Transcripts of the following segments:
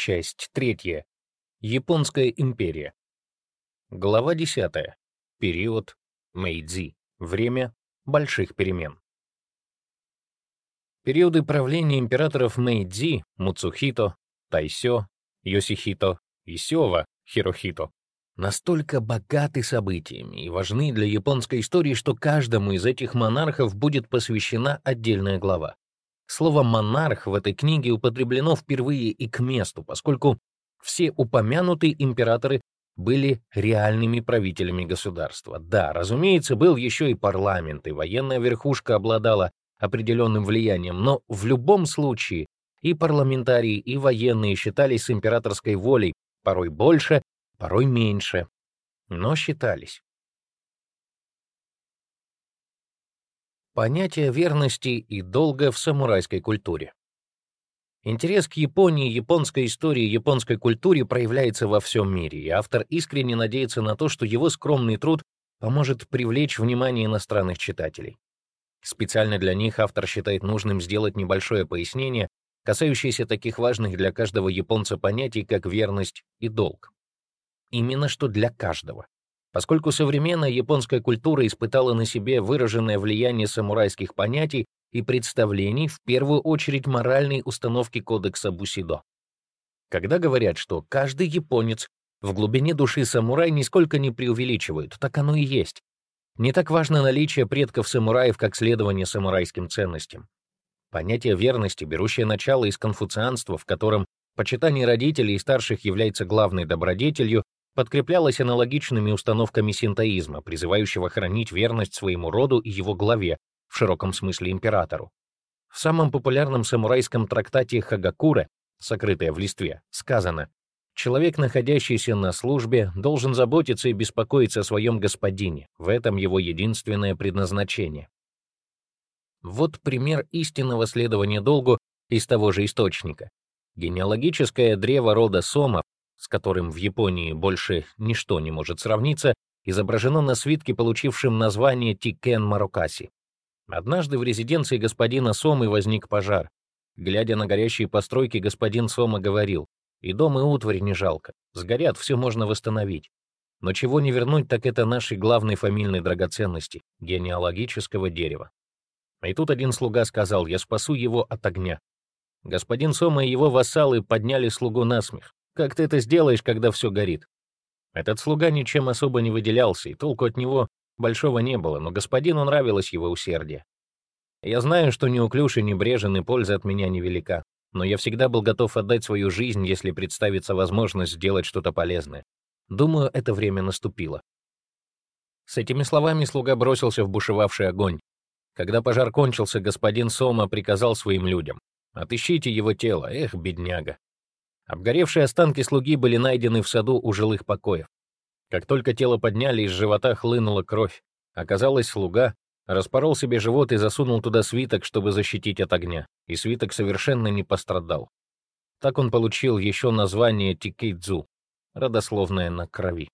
Часть третья. Японская империя. Глава 10. Период Мэйдзи. Время больших перемен. Периоды правления императоров Мэйдзи, Муцухито, Тайсё, Йосихито и Сёва, Хирохито, настолько богаты событиями и важны для японской истории, что каждому из этих монархов будет посвящена отдельная глава. Слово «монарх» в этой книге употреблено впервые и к месту, поскольку все упомянутые императоры были реальными правителями государства. Да, разумеется, был еще и парламент, и военная верхушка обладала определенным влиянием, но в любом случае и парламентарии, и военные считались с императорской волей, порой больше, порой меньше, но считались. Понятие верности и долга в самурайской культуре. Интерес к Японии, японской истории, японской культуре проявляется во всем мире, и автор искренне надеется на то, что его скромный труд поможет привлечь внимание иностранных читателей. Специально для них автор считает нужным сделать небольшое пояснение, касающееся таких важных для каждого японца понятий, как верность и долг. Именно что для каждого поскольку современная японская культура испытала на себе выраженное влияние самурайских понятий и представлений, в первую очередь моральной установки кодекса Бусидо. Когда говорят, что каждый японец в глубине души самурай, нисколько не преувеличивают, так оно и есть. Не так важно наличие предков самураев, как следование самурайским ценностям. Понятие верности, берущее начало из конфуцианства, в котором почитание родителей и старших является главной добродетелью, подкреплялось аналогичными установками синтоизма, призывающего хранить верность своему роду и его главе, в широком смысле императору. В самом популярном самурайском трактате Хагакуре, сокрытое в листве, сказано «Человек, находящийся на службе, должен заботиться и беспокоиться о своем господине, в этом его единственное предназначение». Вот пример истинного следования долгу из того же источника. Генеалогическое древо рода Сома, с которым в Японии больше ничто не может сравниться, изображено на свитке, получившем название Тикен Марокаси. Однажды в резиденции господина Сомы возник пожар. Глядя на горящие постройки, господин Сома говорил, «И дом, и утварь не жалко. Сгорят, все можно восстановить. Но чего не вернуть, так это нашей главной фамильной драгоценности — генеалогического дерева». И тут один слуга сказал, «Я спасу его от огня». Господин Сома и его вассалы подняли слугу на смех. Как ты это сделаешь, когда все горит? Этот слуга ничем особо не выделялся, и толку от него большого не было, но господину нравилось его усердие. Я знаю, что неуклюж и небрежен, и польза от меня невелика, но я всегда был готов отдать свою жизнь, если представится возможность сделать что-то полезное. Думаю, это время наступило. С этими словами слуга бросился в бушевавший огонь. Когда пожар кончился, господин Сома приказал своим людям. «Отыщите его тело, эх, бедняга». Обгоревшие останки слуги были найдены в саду у жилых покоев. Как только тело подняли, из живота хлынула кровь. Оказалось, слуга распорол себе живот и засунул туда свиток, чтобы защитить от огня, и свиток совершенно не пострадал. Так он получил еще название Тикейдзу, родословное на крови.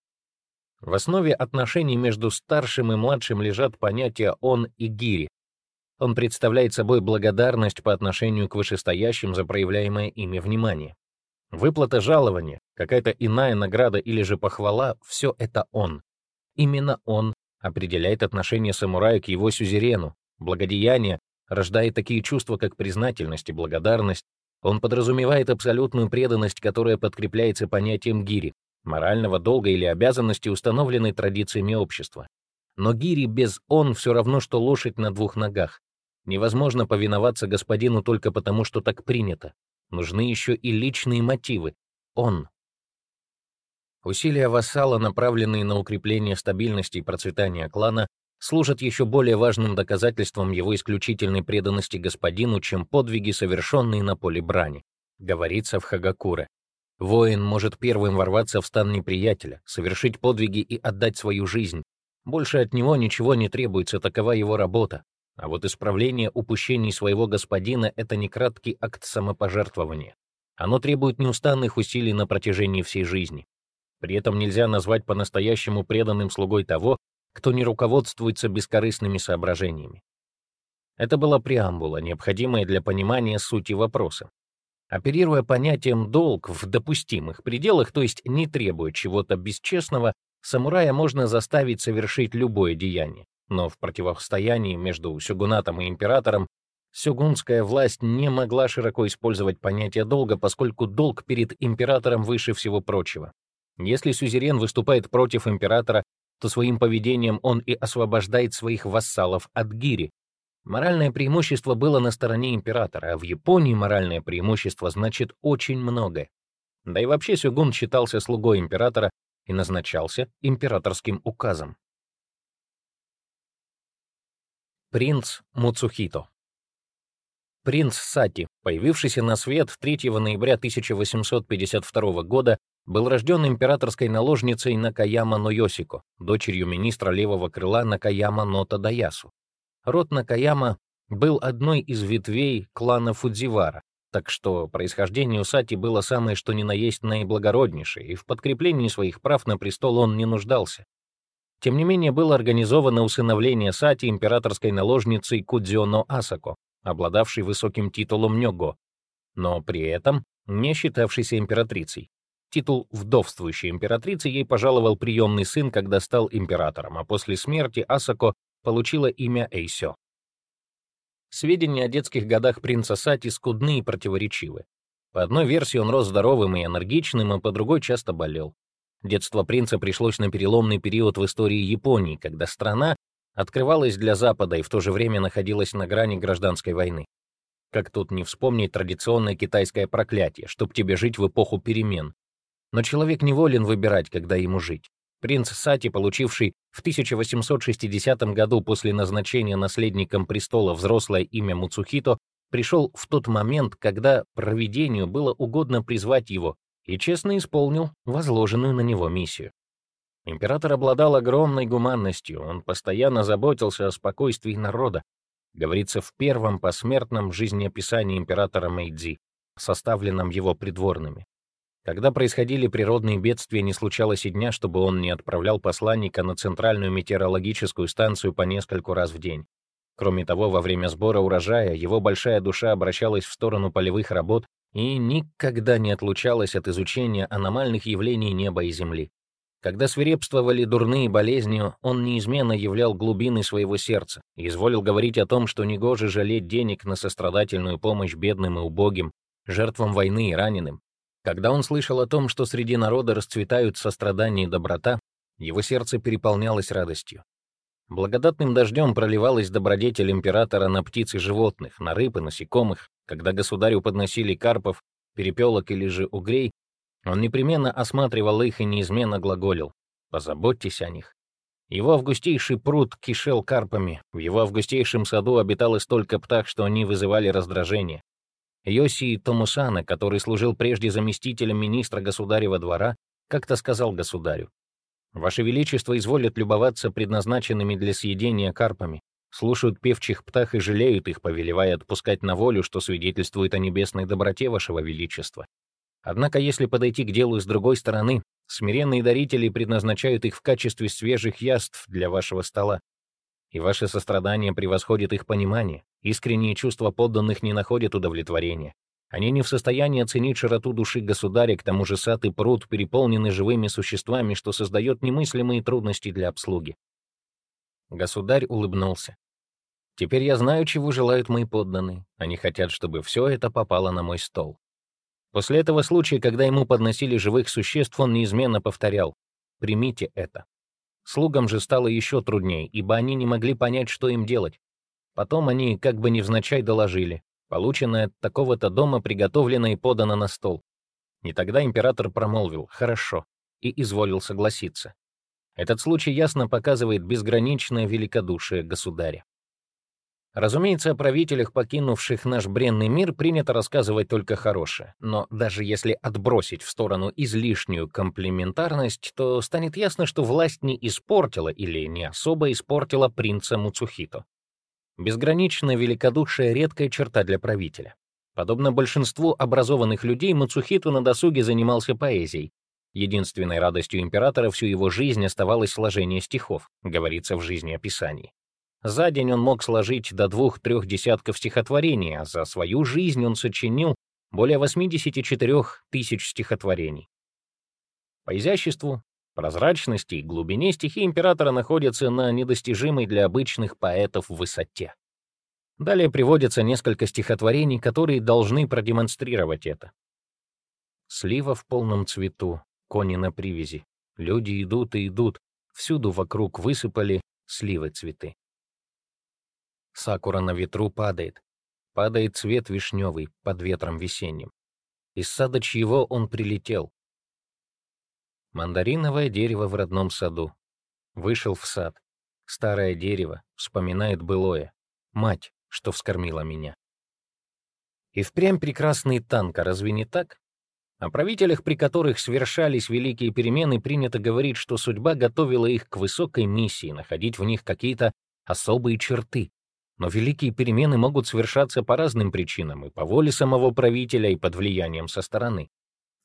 В основе отношений между старшим и младшим лежат понятия «он» и «гири». Он представляет собой благодарность по отношению к вышестоящим за проявляемое ими внимание. Выплата жалования, какая-то иная награда или же похвала — все это он. Именно он определяет отношение самурая к его сюзерену. Благодеяние рождает такие чувства, как признательность и благодарность. Он подразумевает абсолютную преданность, которая подкрепляется понятием гири, морального долга или обязанности, установленной традициями общества. Но гири без «он» все равно, что лошадь на двух ногах. Невозможно повиноваться господину только потому, что так принято. Нужны еще и личные мотивы. Он. Усилия вассала, направленные на укрепление стабильности и процветания клана, служат еще более важным доказательством его исключительной преданности господину, чем подвиги, совершенные на поле брани, говорится в Хагакуре. Воин может первым ворваться в стан неприятеля, совершить подвиги и отдать свою жизнь. Больше от него ничего не требуется, такова его работа. А вот исправление упущений своего господина — это не краткий акт самопожертвования. Оно требует неустанных усилий на протяжении всей жизни. При этом нельзя назвать по-настоящему преданным слугой того, кто не руководствуется бескорыстными соображениями. Это была преамбула, необходимая для понимания сути вопроса. Оперируя понятием «долг» в допустимых пределах, то есть не требуя чего-то бесчестного, самурая можно заставить совершить любое деяние. Но в противостоянии между сёгунатом и императором сёгунская власть не могла широко использовать понятие долга, поскольку долг перед императором выше всего прочего. Если сюзерен выступает против императора, то своим поведением он и освобождает своих вассалов от гири. Моральное преимущество было на стороне императора, а в Японии моральное преимущество значит очень многое. Да и вообще Сёгун считался слугой императора и назначался императорским указом. Принц Муцухито Принц Сати, появившийся на свет 3 ноября 1852 года, был рожден императорской наложницей Накаяма Ноёсико, дочерью министра левого крыла Накаяма Нота Даясу. Род Накаяма был одной из ветвей клана Фудзивара, так что происхождение Сати было самое что ни на есть наиблагороднейшее, и в подкреплении своих прав на престол он не нуждался. Тем не менее, было организовано усыновление Сати императорской наложницей Кудзионо Асако, обладавшей высоким титулом Нёго, но при этом не считавшейся императрицей. Титул вдовствующей императрицы ей пожаловал приемный сын, когда стал императором, а после смерти Асако получила имя Эйсё. Сведения о детских годах принца Сати скудны и противоречивы. По одной версии он рос здоровым и энергичным, а по другой часто болел. Детство принца пришлось на переломный период в истории Японии, когда страна открывалась для Запада и в то же время находилась на грани гражданской войны. Как тут не вспомнить традиционное китайское проклятие, чтоб тебе жить в эпоху перемен. Но человек не волен выбирать, когда ему жить. Принц Сати, получивший в 1860 году после назначения наследником престола взрослое имя Муцухито, пришел в тот момент, когда провидению было угодно призвать его, и честно исполнил возложенную на него миссию. Император обладал огромной гуманностью, он постоянно заботился о спокойствии народа, говорится в первом посмертном жизнеописании императора Мэйдзи, составленном его придворными. Когда происходили природные бедствия, не случалось и дня, чтобы он не отправлял посланника на центральную метеорологическую станцию по нескольку раз в день. Кроме того, во время сбора урожая его большая душа обращалась в сторону полевых работ и никогда не отлучалась от изучения аномальных явлений неба и земли. Когда свирепствовали дурные болезни, он неизменно являл глубины своего сердца и изволил говорить о том, что негоже жалеть денег на сострадательную помощь бедным и убогим, жертвам войны и раненым, когда он слышал о том, что среди народа расцветают сострадание и доброта, его сердце переполнялось радостью. Благодатным дождем проливалась добродетель императора на птиц и животных, на рыб и насекомых. Когда государю подносили карпов, перепелок или же угрей, он непременно осматривал их и неизменно глаголил «Позаботьтесь о них». Его августейший пруд кишел карпами, в его августейшем саду обитало столько птах, что они вызывали раздражение. Йоси Томусана, который служил прежде заместителем министра государева двора, как-то сказал государю, «Ваше Величество изволят любоваться предназначенными для съедения карпами, слушают певчих птах и жалеют их, повелевая отпускать на волю, что свидетельствует о небесной доброте Вашего Величества. Однако, если подойти к делу с другой стороны, смиренные дарители предназначают их в качестве свежих яств для вашего стола и ваше сострадание превосходит их понимание. Искренние чувства подданных не находят удовлетворения. Они не в состоянии оценить широту души государя, к тому же сад и пруд переполнены живыми существами, что создает немыслимые трудности для обслуги. Государь улыбнулся. «Теперь я знаю, чего желают мои подданные. Они хотят, чтобы все это попало на мой стол». После этого случая, когда ему подносили живых существ, он неизменно повторял «Примите это». Слугам же стало еще труднее, ибо они не могли понять, что им делать. Потом они, как бы невзначай, доложили. Полученное от такого-то дома приготовлено и подано на стол. И тогда император промолвил «хорошо» и изволил согласиться. Этот случай ясно показывает безграничное великодушие государя. Разумеется, о правителях, покинувших наш бренный мир, принято рассказывать только хорошее. Но даже если отбросить в сторону излишнюю комплементарность, то станет ясно, что власть не испортила или не особо испортила принца Муцухито. Безграничное великодушие — редкая черта для правителя. Подобно большинству образованных людей, Муцухито на досуге занимался поэзией. Единственной радостью императора всю его жизнь оставалось сложение стихов, говорится в жизнеописании. За день он мог сложить до двух-трех десятков стихотворений, а за свою жизнь он сочинил более 84 тысяч стихотворений. По изяществу, прозрачности и глубине стихи императора находятся на недостижимой для обычных поэтов высоте. Далее приводятся несколько стихотворений, которые должны продемонстрировать это. Слива в полном цвету, кони на привязи, люди идут и идут, всюду вокруг высыпали сливы цветы. Сакура на ветру падает, падает цвет вишневый под ветром весенним. Из сада чьего он прилетел. Мандариновое дерево в родном саду. Вышел в сад. Старое дерево вспоминает былое. Мать, что вскормила меня. И впрямь прекрасный танка, разве не так? О правителях, при которых совершались великие перемены, принято говорить, что судьба готовила их к высокой миссии, находить в них какие-то особые черты. Но великие перемены могут совершаться по разным причинам, и по воле самого правителя, и под влиянием со стороны.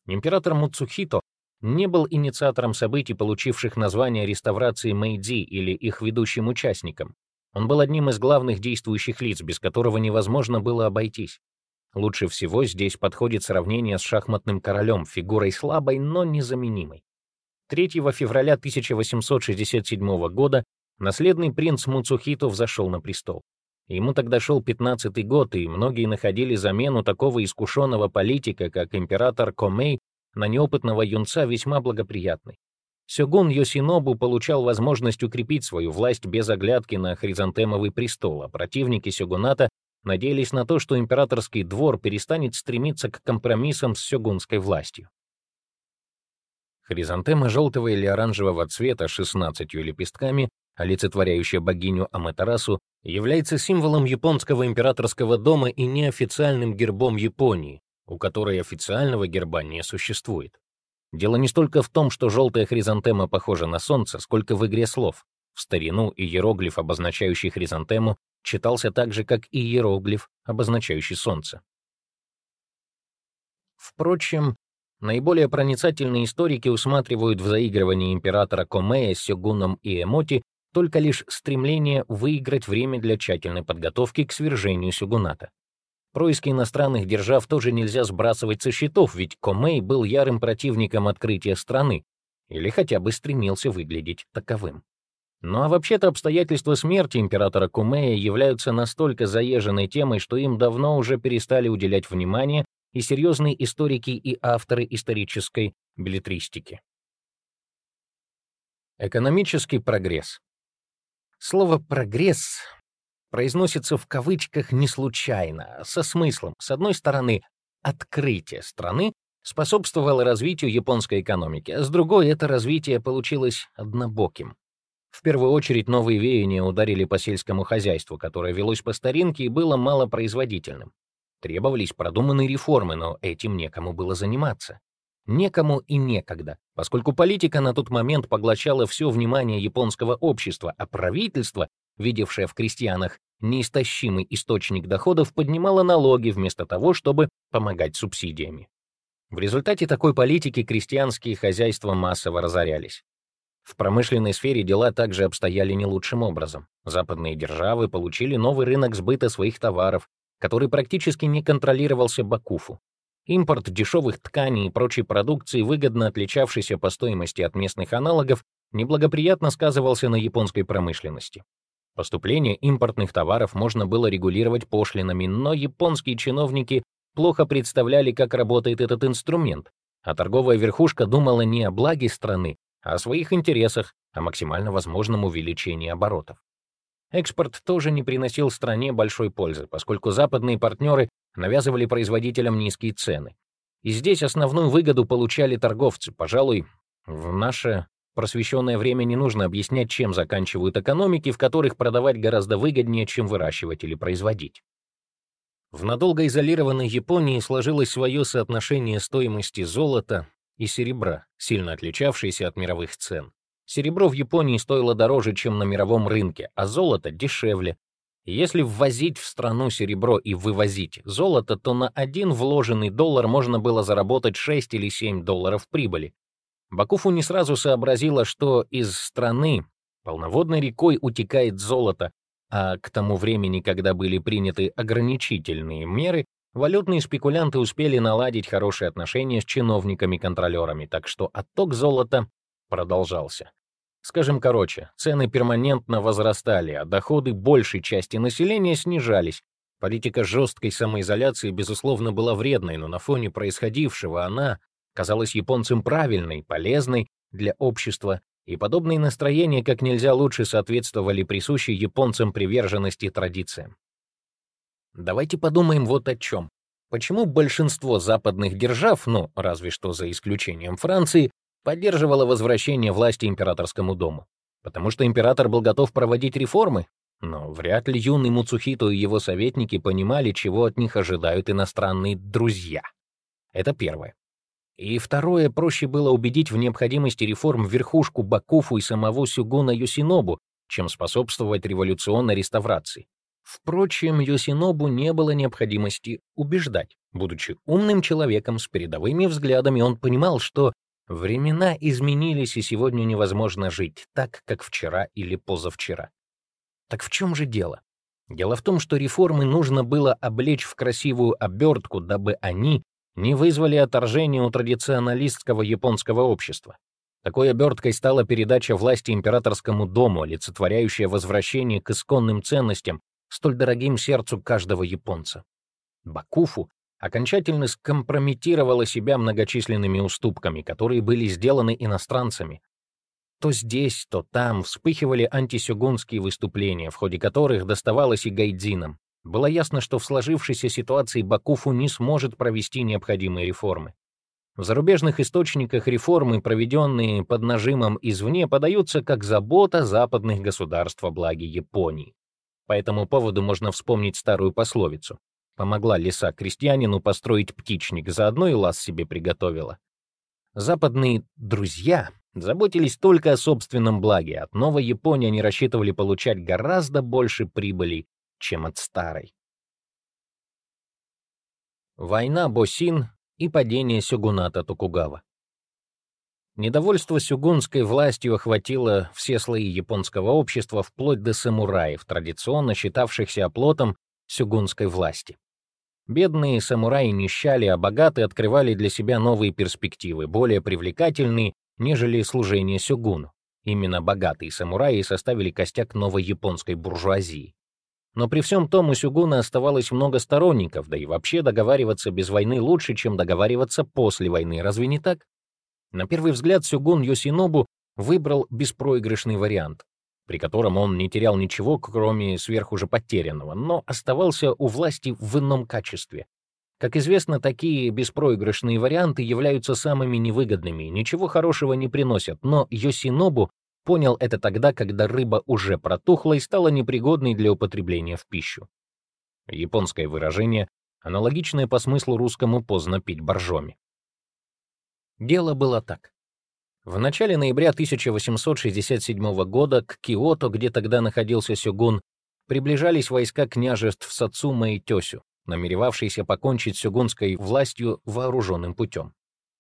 Император Муцухито не был инициатором событий, получивших название реставрации Мэйдзи или их ведущим участником. Он был одним из главных действующих лиц, без которого невозможно было обойтись. Лучше всего здесь подходит сравнение с шахматным королем, фигурой слабой, но незаменимой. 3 февраля 1867 года наследный принц Муцухито взошел на престол. Ему тогда шел 15-й год, и многие находили замену такого искушенного политика, как император Комей, на неопытного юнца весьма благоприятной. Сёгун Йосинобу получал возможность укрепить свою власть без оглядки на хризантемовый престол, а противники сёгуната надеялись на то, что императорский двор перестанет стремиться к компромиссам с сёгунской властью. Хризантема желтого или оранжевого цвета с 16 лепестками, олицетворяющая богиню Аматерасу, является символом японского императорского дома и неофициальным гербом Японии, у которой официального герба не существует. Дело не столько в том, что желтая хризантема похожа на солнце, сколько в игре слов. В старину иероглиф, обозначающий хризантему, читался так же, как и иероглиф, обозначающий солнце. Впрочем, наиболее проницательные историки усматривают в заигрывании императора Комея с Сёгуном и Эмоти только лишь стремление выиграть время для тщательной подготовки к свержению Сёгуната. Происки иностранных держав тоже нельзя сбрасывать со счетов, ведь Комей был ярым противником открытия страны, или хотя бы стремился выглядеть таковым. Ну а вообще-то обстоятельства смерти императора Кумея являются настолько заезженной темой, что им давно уже перестали уделять внимание и серьезные историки и авторы исторической билетристики. Экономический прогресс. Слово «прогресс» произносится в кавычках не случайно, а со смыслом. С одной стороны, открытие страны способствовало развитию японской экономики, а с другой это развитие получилось однобоким. В первую очередь новые веяния ударили по сельскому хозяйству, которое велось по старинке и было малопроизводительным. Требовались продуманные реформы, но этим некому было заниматься. Некому и некогда, поскольку политика на тот момент поглощала все внимание японского общества, а правительство видевшая в крестьянах неистощимый источник доходов, поднимала налоги вместо того, чтобы помогать субсидиями. В результате такой политики крестьянские хозяйства массово разорялись. В промышленной сфере дела также обстояли не лучшим образом. Западные державы получили новый рынок сбыта своих товаров, который практически не контролировался Бакуфу. Импорт дешевых тканей и прочей продукции, выгодно отличавшийся по стоимости от местных аналогов, неблагоприятно сказывался на японской промышленности. Поступление импортных товаров можно было регулировать пошлинами, но японские чиновники плохо представляли, как работает этот инструмент, а торговая верхушка думала не о благе страны, а о своих интересах, о максимально возможном увеличении оборотов. Экспорт тоже не приносил стране большой пользы, поскольку западные партнеры навязывали производителям низкие цены. И здесь основную выгоду получали торговцы. Пожалуй, в наше просвещенное время не нужно объяснять, чем заканчивают экономики, в которых продавать гораздо выгоднее, чем выращивать или производить. В надолго изолированной Японии сложилось свое соотношение стоимости золота и серебра, сильно отличавшееся от мировых цен. Серебро в Японии стоило дороже, чем на мировом рынке, а золото дешевле. если ввозить в страну серебро и вывозить золото, то на один вложенный доллар можно было заработать 6 или 7 долларов прибыли, Бакуфу не сразу сообразила, что из страны полноводной рекой утекает золото, а к тому времени, когда были приняты ограничительные меры, Валютные спекулянты успели наладить хорошие отношения с чиновниками-контролерами, так что отток золота продолжался. Скажем короче, цены перманентно возрастали, а доходы большей части населения снижались. Политика жесткой самоизоляции, безусловно, была вредной, но на фоне происходившего она казалась японцам правильной, полезной для общества, и подобные настроения как нельзя лучше соответствовали присущей японцам приверженности традициям. Давайте подумаем вот о чем. Почему большинство западных держав, ну, разве что за исключением Франции, поддерживало возвращение власти императорскому дому? Потому что император был готов проводить реформы? Но вряд ли юный Муцухито и его советники понимали, чего от них ожидают иностранные друзья. Это первое. И второе, проще было убедить в необходимости реформ верхушку Бакуфу и самого Сюгуна Юсинобу, чем способствовать революционной реставрации. Впрочем, Йосинобу не было необходимости убеждать. Будучи умным человеком с передовыми взглядами, он понимал, что времена изменились, и сегодня невозможно жить так, как вчера или позавчера. Так в чем же дело? Дело в том, что реформы нужно было облечь в красивую обертку, дабы они не вызвали отторжения у традиционалистского японского общества. Такой оберткой стала передача власти императорскому дому, олицетворяющая возвращение к исконным ценностям, столь дорогим сердцу каждого японца. Бакуфу окончательно скомпрометировала себя многочисленными уступками, которые были сделаны иностранцами. То здесь, то там вспыхивали антисюгунские выступления, в ходе которых доставалось и гайдзинам. Было ясно, что в сложившейся ситуации Бакуфу не сможет провести необходимые реформы. В зарубежных источниках реформы, проведенные под нажимом извне, подаются как забота западных государств о благе Японии. По этому поводу можно вспомнить старую пословицу. Помогла лиса крестьянину построить птичник, заодно и лаз себе приготовила. Западные «друзья» заботились только о собственном благе. От новой Японии они рассчитывали получать гораздо больше прибыли, чем от старой. Война Босин и падение сёгуната Токугава. Недовольство сюгунской властью охватило все слои японского общества вплоть до самураев, традиционно считавшихся оплотом сюгунской власти. Бедные самураи нищали, а богатые открывали для себя новые перспективы, более привлекательные, нежели служение сюгуну. Именно богатые самураи составили костяк новой японской буржуазии. Но при всем том у Сюгуна оставалось много сторонников, да и вообще договариваться без войны лучше, чем договариваться после войны, разве не так? На первый взгляд Сюгун Йосинобу выбрал беспроигрышный вариант, при котором он не терял ничего, кроме сверху же потерянного, но оставался у власти в ином качестве. Как известно, такие беспроигрышные варианты являются самыми невыгодными, ничего хорошего не приносят, но Йосинобу понял это тогда, когда рыба уже протухла и стала непригодной для употребления в пищу. Японское выражение, аналогичное по смыслу русскому «поздно пить боржоми». Дело было так. В начале ноября 1867 года к Киото, где тогда находился Сёгун, приближались войска княжеств Сацума и Тёсю, намеревавшиеся покончить с сёгунской властью вооруженным путем.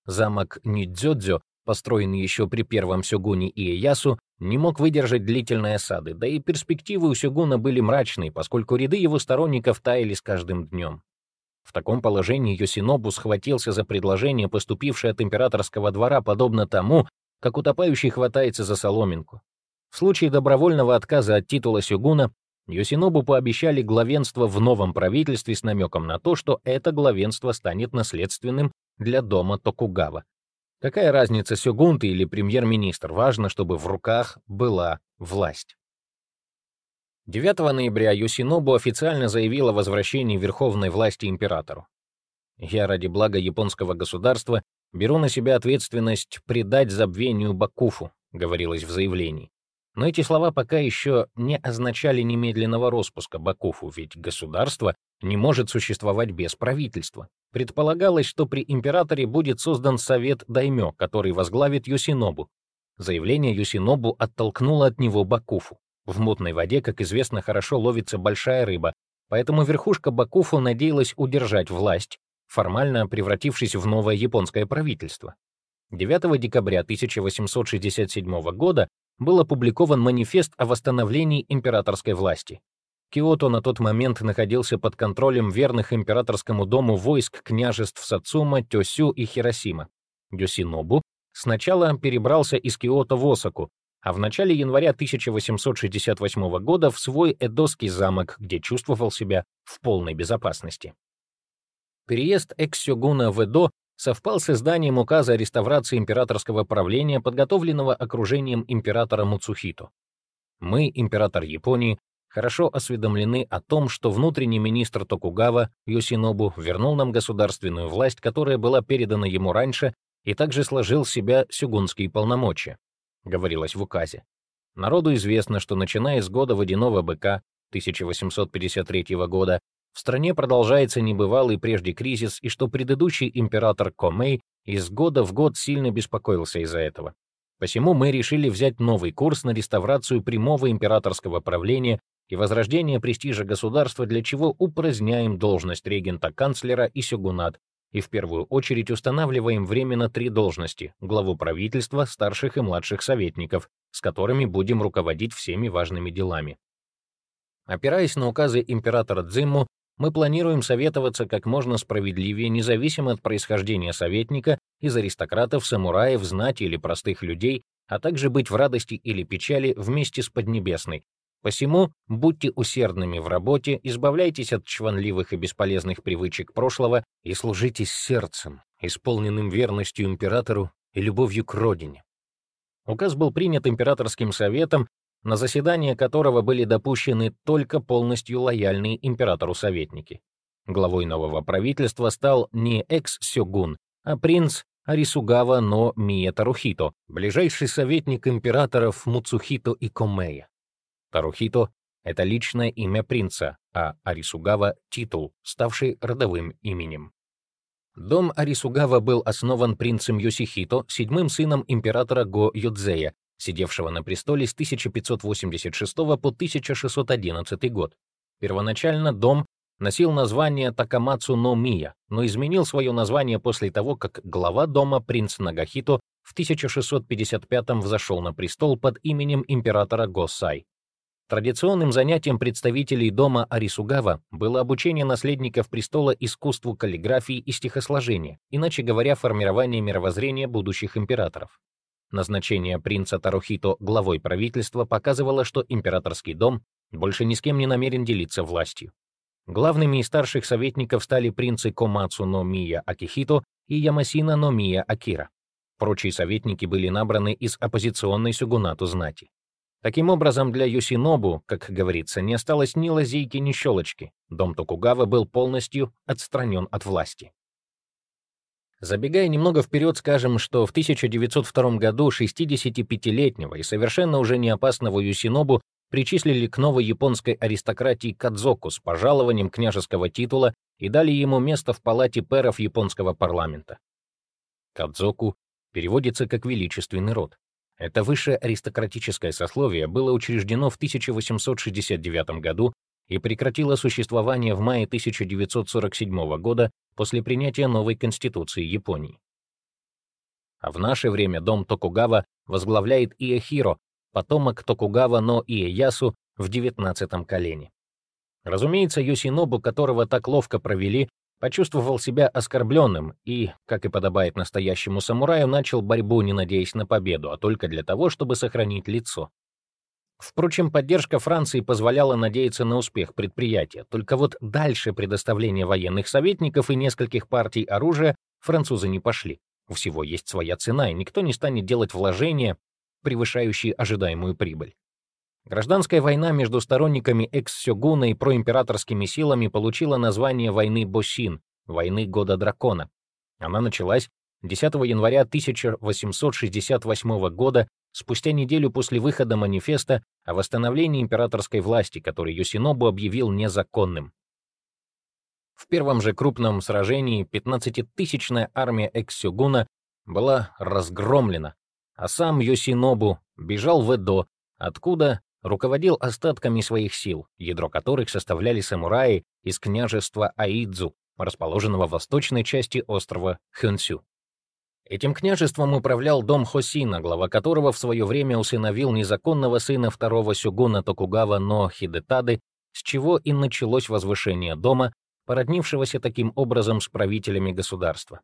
Замок Нидзёдзё, построенный еще при первом сёгуне Иэясу, не мог выдержать длительной осады, да и перспективы у сёгуна были мрачные, поскольку ряды его сторонников таяли с каждым днем. В таком положении Йосинобу схватился за предложение, поступившее от императорского двора, подобно тому, как утопающий хватается за соломинку. В случае добровольного отказа от титула сёгуна Йосинобу пообещали главенство в новом правительстве с намеком на то, что это главенство станет наследственным для дома Токугава. Какая разница, сёгун ты или премьер-министр, важно, чтобы в руках была власть. 9 ноября Юсинобу официально заявил о возвращении верховной власти императору. «Я ради блага японского государства беру на себя ответственность предать забвению Бакуфу», — говорилось в заявлении. Но эти слова пока еще не означали немедленного распуска Бакуфу, ведь государство не может существовать без правительства. Предполагалось, что при императоре будет создан совет даймё, который возглавит Юсинобу. Заявление Юсинобу оттолкнуло от него Бакуфу. В мутной воде, как известно, хорошо ловится большая рыба, поэтому верхушка Бакуфу надеялась удержать власть, формально превратившись в новое японское правительство. 9 декабря 1867 года был опубликован манифест о восстановлении императорской власти. Киото на тот момент находился под контролем верных императорскому дому войск княжеств Сацума, Тёсю и Хиросима. Йосинобу сначала перебрался из Киото в Осаку, а в начале января 1868 года в свой Эдоский замок, где чувствовал себя в полной безопасности. Переезд экс-сёгуна в Эдо совпал с изданием указа о реставрации императорского правления, подготовленного окружением императора Муцухито. Мы, император Японии, хорошо осведомлены о том, что внутренний министр Токугава Йосинобу вернул нам государственную власть, которая была передана ему раньше, и также сложил в себя сюгунские полномочия, говорилось в указе. Народу известно, что начиная с года водяного быка 1853 года в стране продолжается небывалый прежде кризис, и что предыдущий император Комей из года в год сильно беспокоился из-за этого. Посему мы решили взять новый курс на реставрацию прямого императорского правления и возрождение престижа государства, для чего упраздняем должность регента-канцлера и сёгунат, и в первую очередь устанавливаем временно три должности — главу правительства, старших и младших советников, с которыми будем руководить всеми важными делами. Опираясь на указы императора Цзимму, мы планируем советоваться как можно справедливее, независимо от происхождения советника, из аристократов, самураев, знати или простых людей, а также быть в радости или печали вместе с Поднебесной. Посему будьте усердными в работе, избавляйтесь от чванливых и бесполезных привычек прошлого и служите сердцем, исполненным верностью императору и любовью к родине. Указ был принят императорским советом на заседание которого были допущены только полностью лояльные императору советники. Главой нового правительства стал не экс-сёгун, а принц Арисугава но Мие Тарухито, ближайший советник императоров Муцухито и Комея. Тарухито — это личное имя принца, а Арисугава — титул, ставший родовым именем. Дом Арисугава был основан принцем Йосихито, седьмым сыном императора Го Йодзея, сидевшего на престоле с 1586 по 1611 год. Первоначально дом носил название Такамацу но Мия, но изменил свое название после того, как глава дома принц Нагахито в 1655 взошел на престол под именем императора Госай. Традиционным занятием представителей дома Арисугава было обучение наследников престола искусству каллиграфии и стихосложения, иначе говоря, формирование мировоззрения будущих императоров. Назначение принца Тарухито главой правительства показывало, что императорский дом больше ни с кем не намерен делиться властью. Главными из старших советников стали принцы Комацу но Мия Акихито и Ямасина но Мия Акира. Прочие советники были набраны из оппозиционной сюгунату знати. Таким образом, для Юсинобу, как говорится, не осталось ни лазейки, ни щелочки. Дом Токугава был полностью отстранен от власти. Забегая немного вперед, скажем, что в 1902 году 65-летнего и совершенно уже не опасного Юсинобу причислили к новой японской аристократии Кадзоку с пожалованием княжеского титула и дали ему место в палате пэров японского парламента. Кадзоку переводится как «величественный род». Это высшее аристократическое сословие было учреждено в 1869 году и прекратило существование в мае 1947 года после принятия новой конституции Японии. А в наше время дом Токугава возглавляет Иохиро, потомок Токугава но Иэясу в девятнадцатом колене. Разумеется, Йосинобу, которого так ловко провели, почувствовал себя оскорбленным и, как и подобает настоящему самураю, начал борьбу, не надеясь на победу, а только для того, чтобы сохранить лицо. Впрочем, поддержка Франции позволяла надеяться на успех предприятия, только вот дальше предоставления военных советников и нескольких партий оружия французы не пошли. У всего есть своя цена, и никто не станет делать вложения, превышающие ожидаемую прибыль. Гражданская война между сторонниками экс-сёгуна и проимператорскими силами получила название войны Босин, войны Года Дракона. Она началась 10 января 1868 года спустя неделю после выхода манифеста о восстановлении императорской власти, который Юсинобу объявил незаконным. В первом же крупном сражении 15-тысячная армия Эксюгуна была разгромлена, а сам Йосинобу бежал в Эдо, откуда руководил остатками своих сил, ядро которых составляли самураи из княжества Аидзу, расположенного в восточной части острова Хёнсю. Этим княжеством управлял дом Хосина, глава которого в свое время усыновил незаконного сына второго сюгуна Токугава но Хидетады с чего и началось возвышение дома, породнившегося таким образом с правителями государства.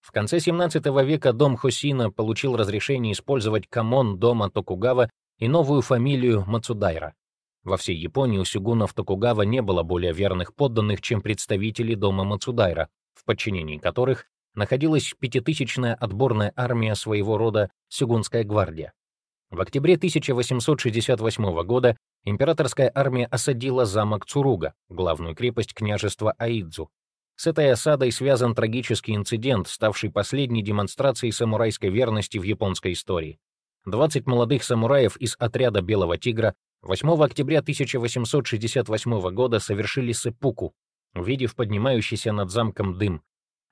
В конце XVII века дом Хосина получил разрешение использовать камон дома Токугава и новую фамилию Мацудайра. Во всей Японии у сюгунов Токугава не было более верных подданных, чем представители дома Мацудайра, в подчинении которых находилась пятитысячная отборная армия своего рода Сюгунская гвардия. В октябре 1868 года императорская армия осадила замок Цуруга, главную крепость княжества Аидзу. С этой осадой связан трагический инцидент, ставший последней демонстрацией самурайской верности в японской истории. 20 молодых самураев из отряда Белого Тигра 8 октября 1868 года совершили сеппуку, увидев поднимающийся над замком дым.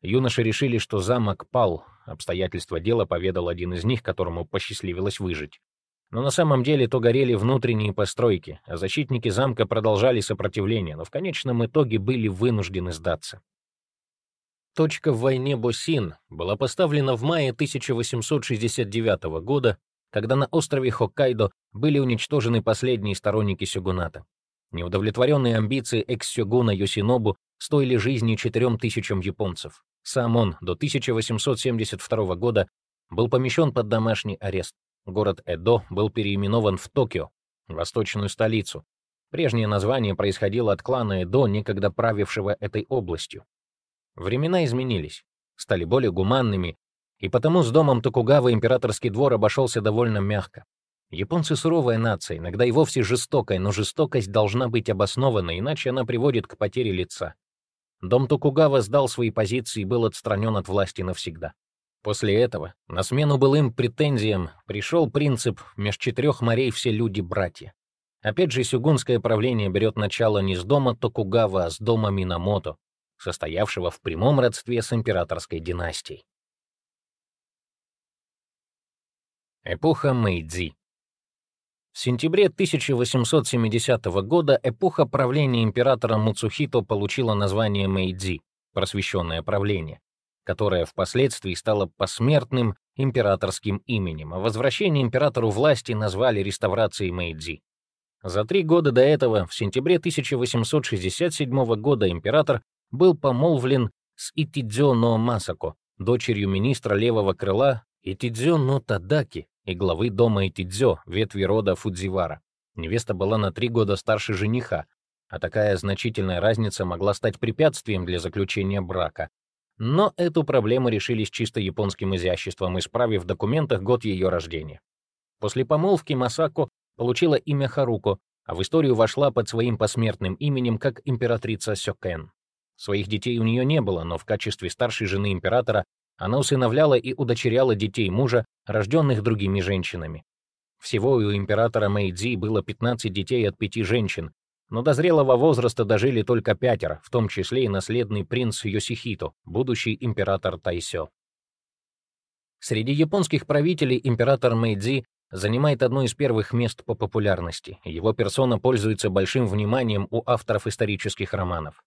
Юноши решили, что замок пал, обстоятельства дела поведал один из них, которому посчастливилось выжить. Но на самом деле то горели внутренние постройки, а защитники замка продолжали сопротивление, но в конечном итоге были вынуждены сдаться. Точка в войне Босин была поставлена в мае 1869 года, когда на острове Хоккайдо были уничтожены последние сторонники сёгуната. Неудовлетворенные амбиции экс-сёгуна Йосинобу стоили жизни четырем тысячам японцев. Сам он до 1872 года был помещен под домашний арест. Город Эдо был переименован в Токио, восточную столицу. Прежнее название происходило от клана Эдо, некогда правившего этой областью. Времена изменились, стали более гуманными, и потому с домом Токугава императорский двор обошелся довольно мягко. Японцы суровая нация, иногда и вовсе жестокая, но жестокость должна быть обоснована, иначе она приводит к потере лица. Дом Токугава сдал свои позиции и был отстранен от власти навсегда. После этого, на смену былым претензиям, пришел принцип «меж четырех морей все люди-братья». Опять же, сюгунское правление берет начало не с дома Токугава, а с дома Минамото, состоявшего в прямом родстве с императорской династией. Эпоха Мэйдзи В сентябре 1870 года эпоха правления императора Муцухито получила название Мэйдзи, просвещенное правление, которое впоследствии стало посмертным императорским именем, а возвращение императору власти назвали реставрацией Мэйдзи. За три года до этого, в сентябре 1867 года, император был помолвлен с Итидзё но Масако, дочерью министра левого крыла Итидзё но Тадаки, и главы дома Итидзё, ветви рода Фудзивара. Невеста была на три года старше жениха, а такая значительная разница могла стать препятствием для заключения брака. Но эту проблему решили с чисто японским изяществом, исправив в документах год ее рождения. После помолвки Масако получила имя Харуко, а в историю вошла под своим посмертным именем как императрица Сёкен. Своих детей у нее не было, но в качестве старшей жены императора она усыновляла и удочеряла детей мужа, рожденных другими женщинами. Всего у императора Мэйдзи было 15 детей от пяти женщин, но до зрелого возраста дожили только пятеро, в том числе и наследный принц Йосихито, будущий император Тайсё. Среди японских правителей император Мэйдзи занимает одно из первых мест по популярности. Его персона пользуется большим вниманием у авторов исторических романов.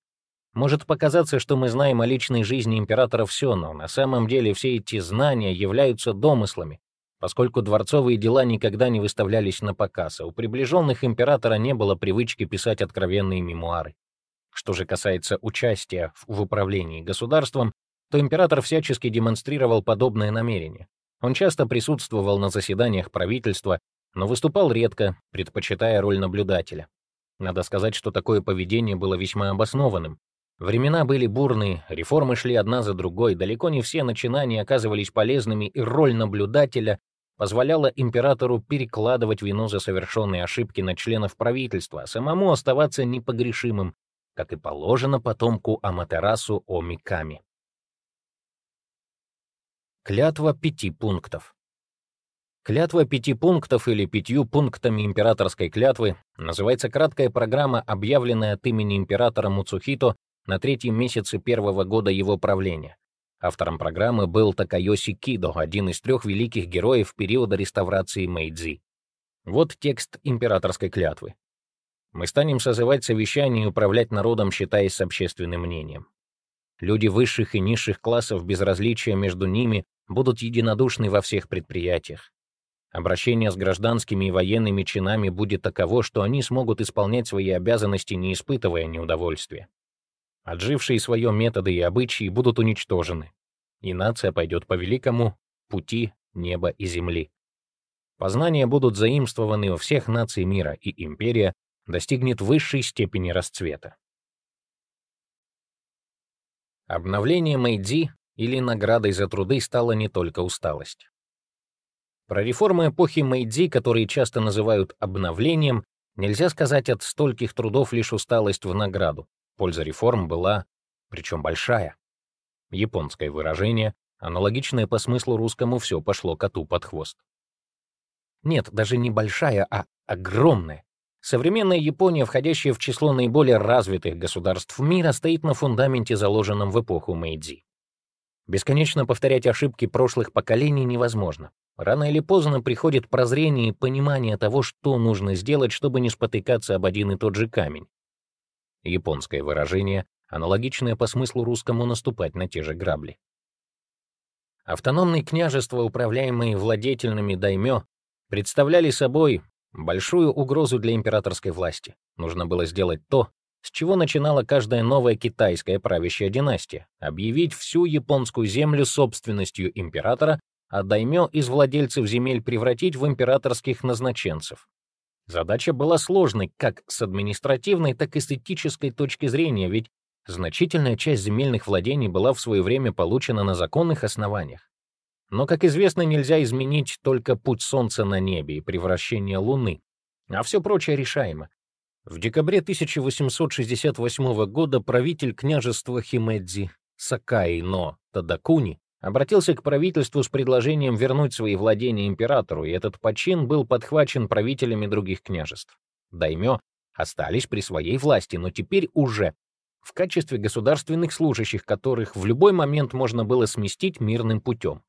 Может показаться, что мы знаем о личной жизни императора все, но на самом деле все эти знания являются домыслами, поскольку дворцовые дела никогда не выставлялись на показ, а у приближенных императора не было привычки писать откровенные мемуары. Что же касается участия в управлении государством, то император всячески демонстрировал подобное намерение. Он часто присутствовал на заседаниях правительства, но выступал редко, предпочитая роль наблюдателя. Надо сказать, что такое поведение было весьма обоснованным. Времена были бурные, реформы шли одна за другой, далеко не все начинания оказывались полезными, и роль наблюдателя позволяла императору перекладывать вину за совершенные ошибки на членов правительства, а самому оставаться непогрешимым, как и положено потомку Аматерасу Омиками. Клятва пяти пунктов. Клятва пяти пунктов или пятью пунктами императорской клятвы называется краткая программа, объявленная от имени императора Муцухито на третьем месяце первого года его правления. Автором программы был Такайоси Кидо, один из трех великих героев периода реставрации Мэйдзи. Вот текст императорской клятвы. Мы станем созывать совещание и управлять народом, считаясь общественным мнением. Люди высших и низших классов без различия между ними будут единодушны во всех предприятиях. Обращение с гражданскими и военными чинами будет таково, что они смогут исполнять свои обязанности, не испытывая неудовольствия. Отжившие свое методы и обычаи будут уничтожены, и нация пойдет по великому пути неба и земли. Познания будут заимствованы у всех наций мира, и империя достигнет высшей степени расцвета. Обновление Мэйдзи или наградой за труды стала не только усталость. Про реформы эпохи Мэйдзи, которые часто называют обновлением, нельзя сказать от стольких трудов лишь усталость в награду. Польза реформ была, причем большая. Японское выражение, аналогичное по смыслу русскому «все пошло коту под хвост». Нет, даже не большая, а огромная. Современная Япония, входящая в число наиболее развитых государств мира, стоит на фундаменте, заложенном в эпоху Мэйдзи. Бесконечно повторять ошибки прошлых поколений невозможно. Рано или поздно приходит прозрение и понимание того, что нужно сделать, чтобы не спотыкаться об один и тот же камень. Японское выражение, аналогичное по смыслу русскому наступать на те же грабли. Автономные княжества, управляемые владетельными даймё, представляли собой большую угрозу для императорской власти. Нужно было сделать то, с чего начинала каждая новая китайская правящая династия — объявить всю японскую землю собственностью императора, а даймё из владельцев земель превратить в императорских назначенцев. Задача была сложной как с административной, так и с этической точки зрения, ведь значительная часть земельных владений была в свое время получена на законных основаниях. Но, как известно, нельзя изменить только путь Солнца на небе и превращение Луны, а все прочее решаемо. В декабре 1868 года правитель княжества Химэдзи Сакаи но Тадакуни обратился к правительству с предложением вернуть свои владения императору, и этот почин был подхвачен правителями других княжеств. Даймё остались при своей власти, но теперь уже в качестве государственных служащих, которых в любой момент можно было сместить мирным путем.